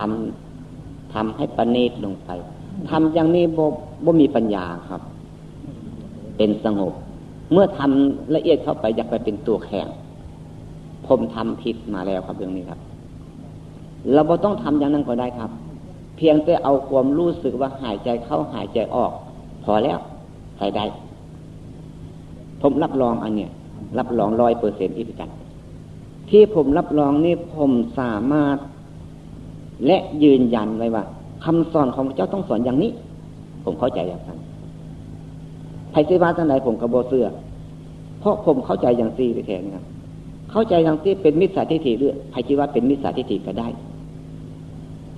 ำทำให้ประณีตลงไปทำอย่างนี้บ่บ่มีปัญญาครับ เป็นสงบ เมื่อทำละเอียดเข้าไปอยากไปเป็นตัวแข็งผมทำผิดมาแล้วครับเรื่องนี้ครับ เราไม่ต้องทำอย่างนั้นก็ได้ครับ เพียงแต่เอาความรู้สึกว่าหายใจเข้าหายใจออก พอแล้วใส่ได้ผมรับรองอันเนี้ยรับรองร้อยเปอร์เซ็นต์อีกกันที่ผมรับรองนี่ผมสามารถ และยืนยันไว้ว่าคำสอนของพระเจ้าต้องสอนอย่างนี้ ผมเข้าใจอย่างนั้นไพศวาท่านไหนผมกระโบเสื้อเพราะผมเข้าใจอย่างซีไปแทนครับเข้าใจทางที่เป็นมิจฉาทิฏฐิหรือใครคิดว่าเป็นมิจฉาทิฏฐิก็ได้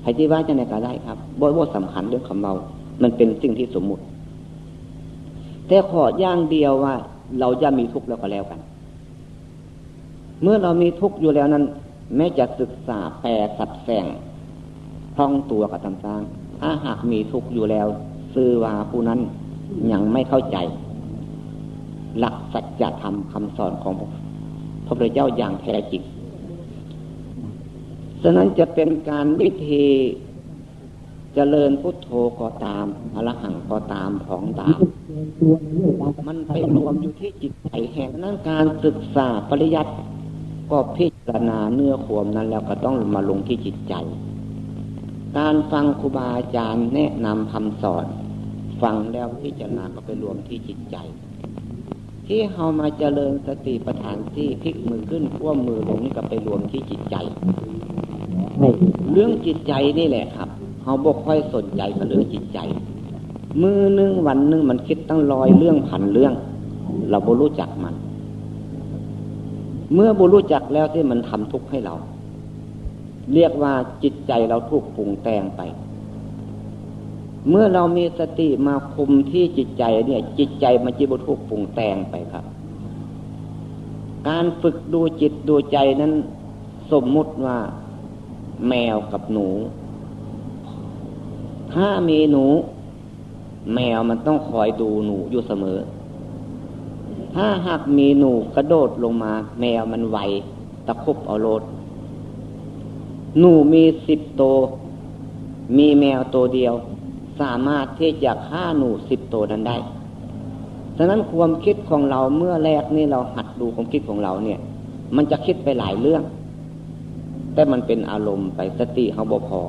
ใครคิดว่าจะไหนก็ได้ครับบ่บ่สำคัญเรื่องคำเมามันเป็นสิ่งที่สมมุติ แต่ขอย่างเดียวว่า เราจะมีทุกข์แล้วก็แล้วกัน เมื่อเรามีทุกข์อยู่แล้วนั้น แม้จะศึกษาแปลสัดแสงคล่องตัวกับต่างๆถ้าหากมีทุกข์อยู่แล้ว ซื้อว่าผู้นั้นยังไม่เข้าใจ หลักสัจธรรมคำสอนของพระพุทธเจ้าอย่างแท้จริง ฉะนั้นจะเป็นการวิธีจเจริญพุทโธก็ตามอรหังก็ตามของตาม มันไปรวมอยู่ที่จิตใจแห่งนั้นการศึกษาปริยัติก็พิจารณาเนื้อขวมนั้นแล้วก็ต้องมาลงที่จิตใจ การฟังครูบาอาจารย์แนะนำคำสอน ฟังแล้วพิจารณาก็ไปรวมที่จิตใจ ที่เฮามาเจริญสติปัฏฐานที่พลิกมือขึ้นขั้วมือลงนี่ก็ไปรวมที่จิตใจ เรื่องจิตใจนี่แหละครับเฮาบกค่อยสนใจกับเรื่องจิตใจ มือนึงวันนึงมันคิดตั้งลอยเรื่องพันเรื่อง เราบ่รู้จักมัน เมื่อบ่รู้จักแล้วที่มันทำทุกข์ให้เรา เรียกว่าจิตใจเราถูกปรุงแต่งไป เมื่อเรามีสติมาคุมที่จิตใจเนี่ย จิตใจมันจิบุทุกปรุงแต่งไปครับ การฝึกดูจิตดูใจนั้น สมมุติว่า แมวกับหนู ถ้ามีหนู แมวมันต้องคอยดูหนูอยู่เสมอ ถ้าหากมีหนูกระโดดลงมา แมวมันไหวตะคุบเอาโลด หนูมีสิบโตมีแมวตัวเดียว สามารถที่จะฆ่าหนูสิบตัวนั้นได้ฉะนั้นความคิดของเราเมื่อแรกนี่เราหัดดูความคิดของเราเนี่ย มันจะคิดไปหลายเรื่อง แต่มันเป็นอารมณ์ไปสติเขาบพอ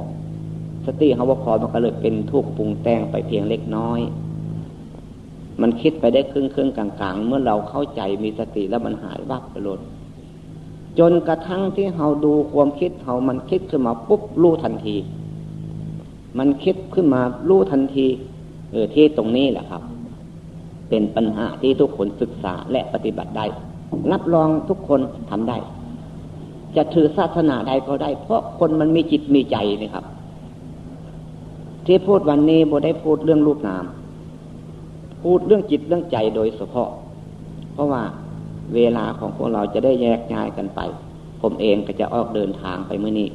สติเขาบพอมันก็เลยเป็นทุกข์ปรุงแต่งไปเพียงเล็กน้อย มันคิดไปได้ครึ่งครึ่งกลางๆเมื่อเราเข้าใจมีสติแล้วมันหายวับไปหลดจนกระทั่งที่เราดูความคิดเขามันคิดขึ้นมาปุ๊บรู้ทันที มันคิดขึ้นมารู้ทันที เออที่ตรงนี้แหละครับ เป็นปัญหาที่ทุกคนศึกษาและปฏิบัติได้ รับรองทุกคนทำได้ จะถือศาสนาใดก็ได้ เพราะคนมันมีจิตมีใจนะครับ ที่พูดวันนี้โบได้พูดเรื่องรูปนาม พูดเรื่องจิตเรื่องใจโดยเฉพาะ เพราะว่าเวลาของพวกเราจะได้แยกย้ายกันไป ผมเองก็จะออกเดินทางไปเมื่อนี้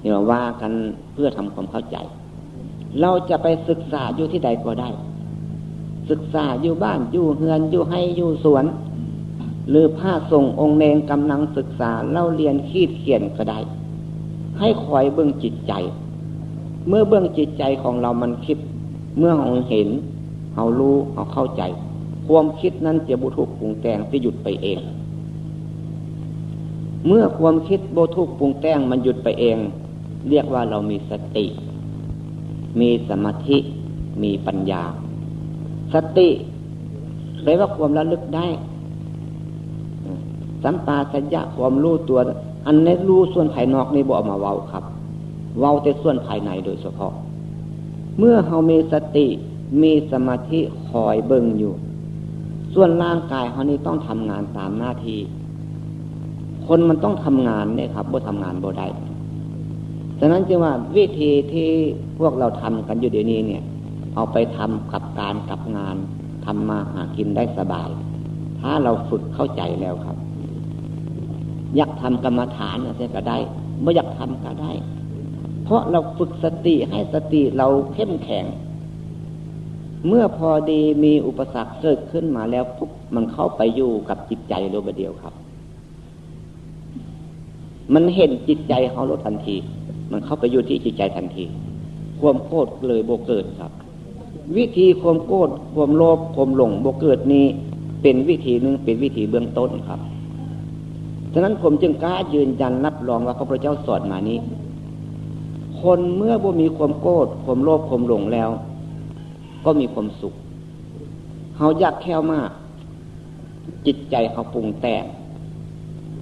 เดี๋ยวว่ากันเพื่อทำความเข้าใจ เราจะไปศึกษาอยู่ที่ใดก็ได้ ศึกษาอยู่บ้านอยู่เฮือนอยู่ให้อยู่สวน หรือผ้าส่งองค์เนงกำลังศึกษาเล่าเรียนขีดเขียนก็ได้ ให้คอยเบื้องจิตใจ เมื่อเบื้องจิตใจของเรามันคิด เมื่อเราเห็นเรารู้เราเข้าใจ ความคิดนั้นจะบุทุกปรุงแต่งจะหยุดไปเอง เมื่อความคิดโบทุกปรุงแต่งมันหยุดไปเอง เรียกว่าเรามีสติ มีสมาธิ มีปัญญา สติแปลว่าความระลึกได้ สัมปาสัญญะความรู้ตัว อันนี้รู้ส่วนภายนอกนี่บอกมาเว้าครับ เว้าแต่ส่วนภายในโดยเฉพาะ เมื่อเรามีสติมีสมาธิคอยเบิ่งอยู่ ส่วนร่างกายเขานี่ต้องทำงานตามหน้าที่ คนมันต้องทำงานเนี่ยครับบ่ทำงานบ่ได้ฉะนั้นจึงว่าวิธีที่พวกเราทำกันอยู่เดี๋ยวนี้เนี่ย เอาไปทำกับการกับงานทำมาหากินได้สบาย ถ้าเราฝึกเข้าใจแล้วครับ อยากทำกรรมฐานอะไรก็ได้ไม่อยากทำก็ได้ เพราะเราฝึกสติให้สติเราเข้มแข็ง เมื่อพอดีมีอุปสรรคเกิดขึ้นมาแล้วปุ๊บมันเข้าไปอยู่กับจิตใจโดยเดียวครับ มันเห็นจิตใจเขาลดทันที มันเข้าไปอยู่ที่จิตใจทันที ความโคตรเลยโบเกิดครับ วิธีความโกรธความโลภความหลงโบกเกิดนี้ เป็นวิธีหนึ่งเป็นวิธีเบื้องต้นครับ ฉะนั้นผมจึงกล้ายืนยันรับรองว่าพระพุทธเจ้าสอนมานี้ คนเมื่อบ่มีความโกรธความโลภความหลงแล้ว ก็มีความสุขเขาอยากแค่มาก จิตใจเขาปรุงแต่ง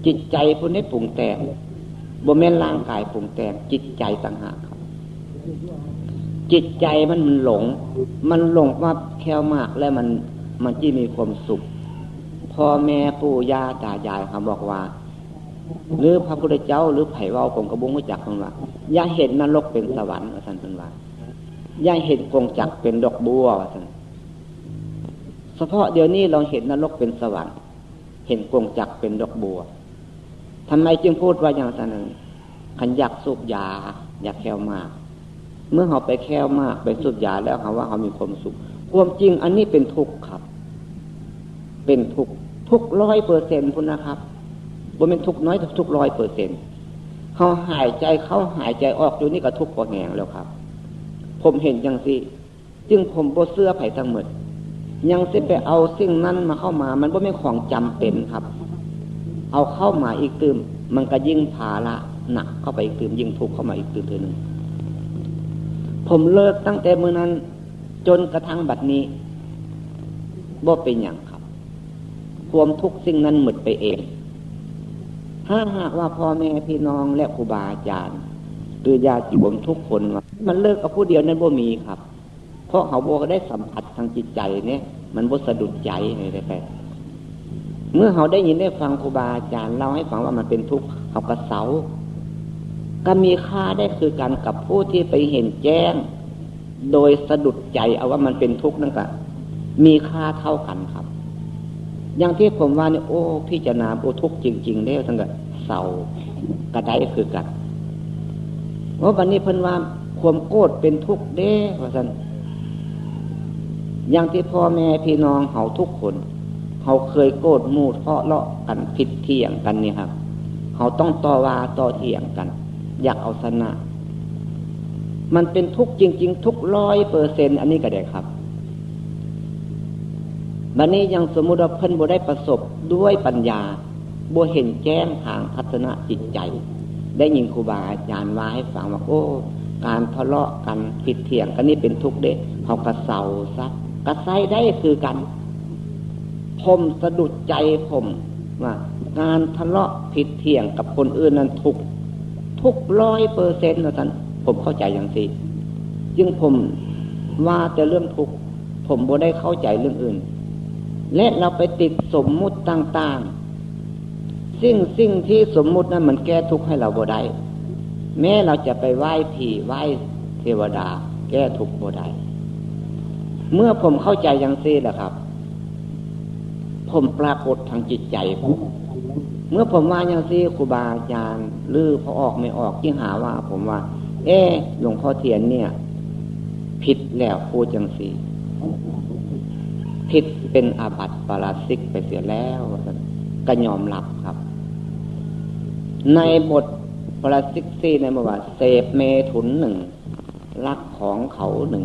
จิตใจพวกนี้ปรุงแต่งบ่แม่นร่างกายปรุงแต่งจิตใจต่างหากครับจิตใจมันมันหลง มันหลงว่าแค่มากแล้วมันมันที่มีความสุขพ่อแม่ปู่ย่าตายายเขาบอกว่า หรือพระพุทธเจ้าหรือไผ่เว่าผมกระบุงไม่จักคนว่าอย่าเห็นนรกเป็นสวรรค์ท่านเป็นว่าอย่าเห็นกงจักเป็นดอกบัวท่านเฉพาะเดี๋ยวนี้เราเห็นนรกเป็นสวรรค์ เห็นกงจักเป็นดอกบัวทำไมจึงพูดว่าอย่างนั้นขันอยากสูบยา อยากแควมาก เมื่อเขาไปแค่มากไปสุดยาแล้วเขาว่าเขามีความสุขความจริงอันนี้เป็นทุกข์ครับ เป็นทุกข์ทุกร้อยเปอร์เซ็นต์พุ่นนะครับ บ่เป็นทุกน้อยทุกร้อยเปอร์เซ็นต์เขาหายใจเขาหายใจออกอยู่นี่ก็ทุกข์กว่าแหงแล้วครับ ผมเห็นอย่างสิจึงผมโบเสื้อไผ่ทั้งหมด ยังสิไปเอาสิ่งนั้นมาเข้ามา มันบ่เป็นของจำเป็นครับ เอาเข้ามาอีกตืมมันก็ยิ่งภาระหนักเข้าไปอีกตืมยิ่งทุกข์เข้ามาอีกตืมเท่านึงผมเลิกตั้งแต่เมื่อนั้น จนกระทั่งบัดนี้บ่เป็นอย่างครับ ความทุกสิ่งนั้นหมดไปเอง ถ้าหากว่าพ่อแม่พี่น้องและครูบาอาจารย์หรือญาติโยมทุกคน มันเลิกกับผู้เดียวนั้นบ่มีครับ เพราะเขาบอกได้สัมผัสทางจิตใจเนี่ย มันบ่สะดุดใจอะไรไปเมื่อเขาได้ยินได้ฟังครูบาอาจารย์เล่าให้ฟังว่ามันเป็นทุกข์เขากระเสาก็มีค่าได้คือการกับผู้ที่ไปเห็นแจ้ง โดยสะดุดใจเอาว่ามันเป็นทุกข์นั่นก็มีค่าเท่ากันครับ อย่างที่ผมว่าเนี่ยโอ้พิจารณาโอ้ทุกข์จริง ๆ แล้วทั้งกับเศร้ากระไดคือกันเพราะวันนี้เพิ่นว่าความโกรธเป็นทุกข์เด้ว่าสันอย่างที่พ่อแม่พี่น้องเขาทุกคนเขาเคยโกรธมูดเพราะเลาะกันผิดเที่ยงกันนี่ครับเขาต้องต่อว่าต่อเที่ยงกัน อยากเอาชนะ มันเป็นทุกข์จริง ๆ ทุกร้อยเปอร์เซ็นอันนี้ก็ได้ครับ บันนี้ยังสมมุติว่าเพิ่นบ่ได้ประสบด้วยปัญญาบ่เห็นแจ้งทางทัศนะจิตใจ ได้ยินครูบาอาจารย์ว่าให้ฟังว่าโอ้ การทะเลาะกันผิดเถียงกันนี่เป็นทุกข์เด็เขากระเซาซักกระไซได้คือกัน ผมสะดุดใจผมว่าการทะเลาะผิดเถียงกับคนอื่นนั้นทุกทุกร้อยเปอร์เซ็นต์นะท่านผมเข้าใจอย่างสิจึงผมว่าแต่เรื่องทุกผมบ่ได้เข้าใจเรื่องอื่น และเราไปติดสมมุติต่างๆสิ่งสิ่งที่สมมุตินั้นมันแก้ทุกข์ให้เราบ่ได้แม้เราจะไปไหว้ผีไหว้เทวดา แก้ทุกข์บ่ได้เมื่อผมเข้าใจอย่างซี้แหละครับ ผมปรากฏทางจิตใจผมเมื่อผมว่าอย่างซี้ครูบาอาจารย์ลือพอออกไม่ออกที่หาว่า ผมว่า เอ๊หลวงพ่อเทียนเนี่ย ผิดแล้วพูดจังสีผิด เป็นอาบัติปาราสิกไปเสียแล้วก็ยอมรับครับ ในบทปาราสิกซี่ในบทว่าเสพเมถุนหนึ่งลักของเขาหนึ่ง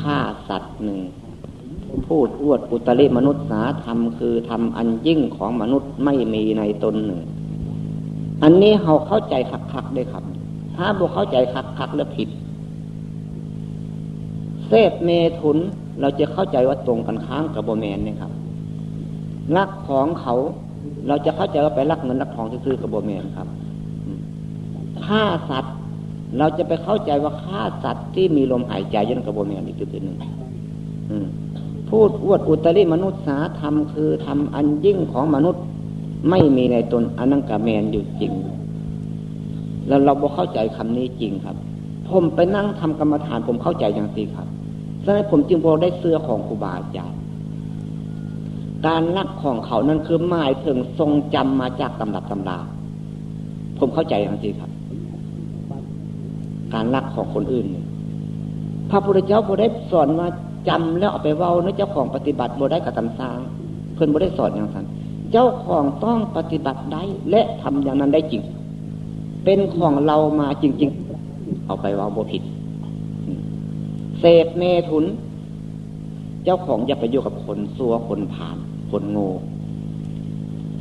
ฆ่าสัตว์หนึ่งพูดอวดอุตริมนุษย์สาธรรมคือทำอันยิ่งของมนุษย์ไม่มีในตนหนึ่ง อันนี้เขาเข้าใจคักๆได้ครับ ถ้าบุเข้าใจคักๆแล้วผิด เสพเมถุน เราจะเข้าใจว่าตรงกันข้ามกับโบแมนเนี่ยครับรักของเขา เราจะเข้าใจว่าไปรักเงินรักทองซื้อกับโบแมนครับฆ่าสัตว์ เราจะไปเข้าใจว่าฆ่าสัตว์ที่มีลมหายใจยันกับโบแมนอีกจุดหนึ่งพูดอวดอุตริมนุษย์สาธรรมคือทำอันยิ่งของมนุษย์ไม่มีในตนอันนั้นกับแมนอยู่จริง แล้วเราบ่เข้าใจคำนี้จริงครับ ผมไปนั่งทำกรรมฐานผมเข้าใจอย่างนี้ครับ ฉะนั้นผมจึงบอกได้เสื้อของครูบาอาจารย์การรักของเขานั่นคือหมายถึงทรงจำมาจากตำรับตำราผมเข้าใจอย่างนี้ครับ การรักของคนอื่น พระพุทธเจ้าบได้สอนว่าจำแล้วเอาไปเว้าเนื้อเจ้าของปฏิบัติบได้กับตำสางเพื่อนบได้สอนอย่างนั้นเจ้าของต้องปฏิบัติได้และทำอย่างนั้นได้จริง เป็นของเรามาจริง ๆ เอาไปเว้าบ่ผิด เสพเมถุน เจ้าของอย่าไปอยู่กับคนซัวคนผ่าน คนโง่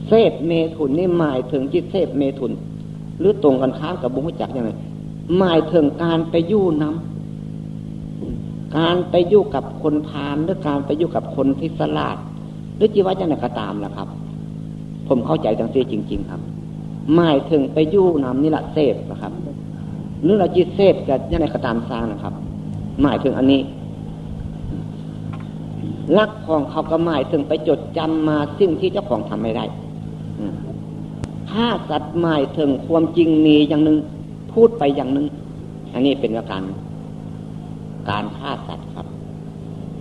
เสพเมถุนนี่หมายถึงจิตเสพเมถุน หรือตรงกันข้ามกับบุญจักยังไงหมายถึงการไปยู่น้ำการไปยู่กับคนพานหรือการไปยู่กับคนที่สลาดหรือจีว่าจะไหนก็ตามละครับ ผมเข้าใจจังซีจริง ๆ ครับ หมายถึงไปยู่น้ำนี่แหละเสพนะครับหรือเราจิตเสพกับยังไงก็ตามสร้างนะครับ หมายถึงอันนี้ลักของเขาก็หมายถึงไปจดจำมาสิ่งที่เจ้าของทำไม่ได้ฆ่าสัตว์หมายถึงความจริงมีอย่างหนึ่งพูดไปอย่างหนึ่งอันนี้เป็นการการฆ่าสัตว์ครับ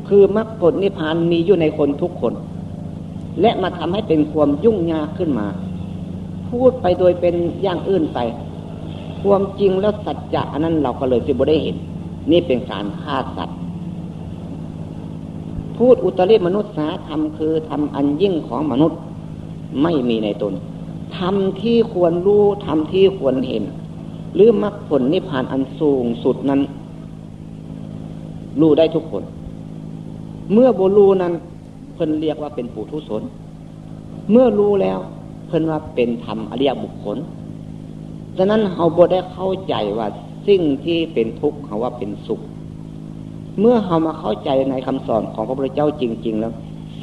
คือมรรคผลนิพพานมีอยู่ในคนทุกคน และมาทำให้เป็นความยุ่งยากขึ้นมา พูดไปโดยเป็นอย่างอื่นไป ความจริงแล้วสัจจะอันนั้นเราก็เลยจะบ่ได้เห็น นี่เป็นการฆ่าสัตว์ พูดอุตริมนุษย์สาธรรมคือทำอันยิ่งของมนุษย์ไม่มีในตนทำที่ควรรู้ทำที่ควรเห็น หรือมรรคผลนิพพานอันสูงสุดนั้น รู้ได้ทุกคน เมื่อบุรูนั้นเพิ่นเรียกว่าเป็นปุถุชนเมื่อรู้แล้ว เพิ่นว่าเป็นธรรมอริยบุคคลฉะนั้นเราบ่ได้เข้าใจว่า สิ่งที่เป็นทุกข์เขาว่าเป็นสุข เมื่อเรามาเข้าใจในคำสอนของพระพุทธเจ้าจริง ๆ แล้ว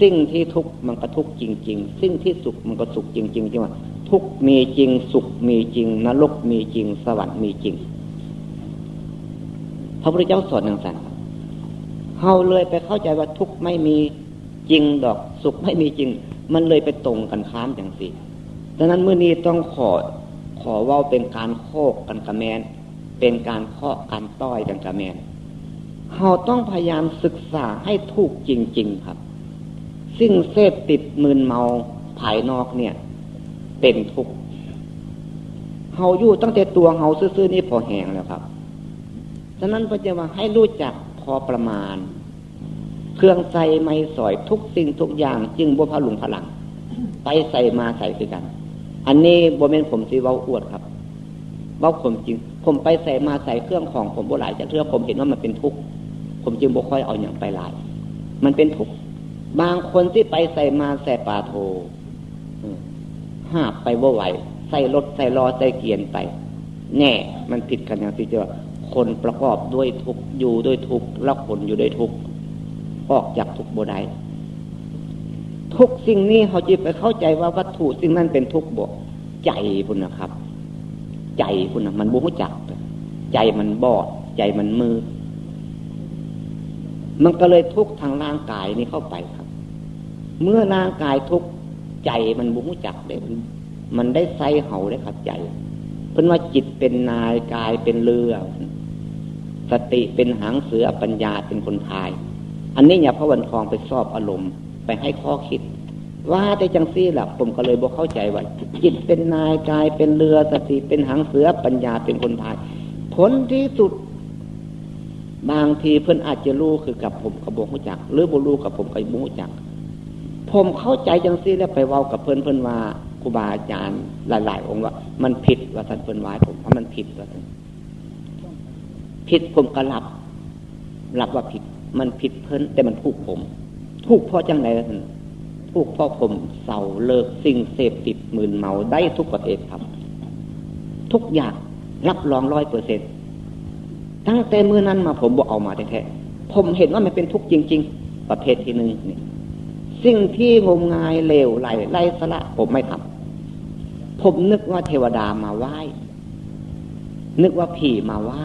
สิ่งที่ทุกข์มันก็ทุกข์จริง ๆ สิ่งที่สุขมันก็สุขจริงๆจริงว่าทุกข์มีจริง สุขมีจริง นรกมีจริง สวรรค์มีจริง พระพุทธเจ้าสอนอย่างนั้นเราเลยไปเข้าใจว่าทุกข์ไม่มีจริงดอก สุขไม่มีจริง มันเลยไปตรงกันข้ามอย่างสิดังนั้นเมื่อนี้ต้องขอขอว่าเป็นการโคกกันกระแมน เป็นการเคาะการต้อยกันกระแมนเราต้องพยายามศึกษาให้ถูกจริง ๆ ครับ ซึ่งเสพติดมืนเมาภายนอกเนี่ย เป็นทุกข์เฮาอยู่ตั้งแต่ตัวเฮาซื่อๆนี่พอแหงแล้วครับ ฉะนั้นพระเจ้าว่าให้รู้จักพอประมาณ เครื่องใส่ไม่สอยทุกสิ่งทุกอย่าง จึงบ่พลุงพลัง ไปใส่มาใส่คือกัน อันนี้บ่เป็นผมสีเว้าอวดครับ เว้าผมจริง ผมไปใส่มาใส่เครื่องของผมบ่หลายจากเรื่อผมเห็นว่ามันเป็นทุกข์ผมจึงบ่ค่อยเอาอย่างไปหลาย มันเป็นทุกข์บางคนที่ไปใส่มาใส่ปาโทหาไปบ่ไหวใส่รถใส่รอใส่เกียนไป แน่มันผิดกันอย่างที่จอคนประกอบด้วยทุกอยู่ด้วยทุกแล้วคนอยู่ด้วยทุกออกจากทุกโบได้ทุกสิ่งนี้เขาจิไปเข้าใจว่าวัตถุสิ่งนั้นเป็นทุกบกใจพุ่นนะครับ ใจพุ่นะมันบูจักใจมันบอด ใจมันมือ มันก็เลยทุกทางร่างกายนี้เข้าไปครับ เมื่อร่างกายทุกใจมันบูจักเด้มันได้ไซเห่าได้ขับใจ เพิ่นว่าจิตเป็นนายกายเป็นเรือ สติเป็นหางเสือปัญญาเป็นคนทาย อันนี้อย่าพระวันทองไปสอบอารมณ์ไปให้ข้อคิด ว่าแต่จังซี่หละผมก็เลยบอกเข้าใจว่าจิตเป็นนายกายเป็นเรือสติเป็นหางเสือปัญญาเป็นคนพายผลที่สุด บางทีเพื่อนอาจจะรู้คือกับผมกับบุจัก หรือบุรู้กับผมกับบุจัก ผมเข้าใจจังซี่แล้วไปเว้ากับเพื่อนเพื่อนว่าครูบาอาจารย์หลาย ๆ องค์ว่า มันผิดว่าท่านเพื่อนวายผมเพราะมันผิดว่าท่านผิดผมก็รับรับว่าผิด มันผิดเพิ่นแต่มันถูกผม ถูกเพราะจังไรล่ะท่าน ถูกเพราะผมเศร้าเลิกสิ่งเสพติดหมื่นเมาได้ทุกประเภทครับ ทุกอย่างรับรองร้อยเปอร์เซ็นตั้งแต่มือนั้นมาผมบอกเอามาแท้ๆผมเห็นว่ามันเป็นทุกจริง ๆ ประเภทที่หนึ่งนี่สิ่งที่งมงายเลวไหลไล่สละผมไม่ทำผมนึกว่าเทวดามาไหว้ นึกว่าผีมาไหว้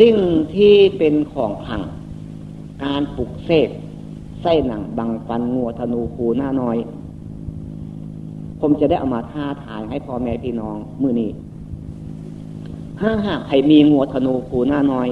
สิ่งที่เป็นของขัง การปลุกเสก ไส้หนังบังฟันงัวธนูคูหน้าน้อย ผมจะได้เอามาท่าทายให้พ่อแม่พี่น้องมือนี้ถ้าหากใครมีงัวธนูคูหน้าน้อย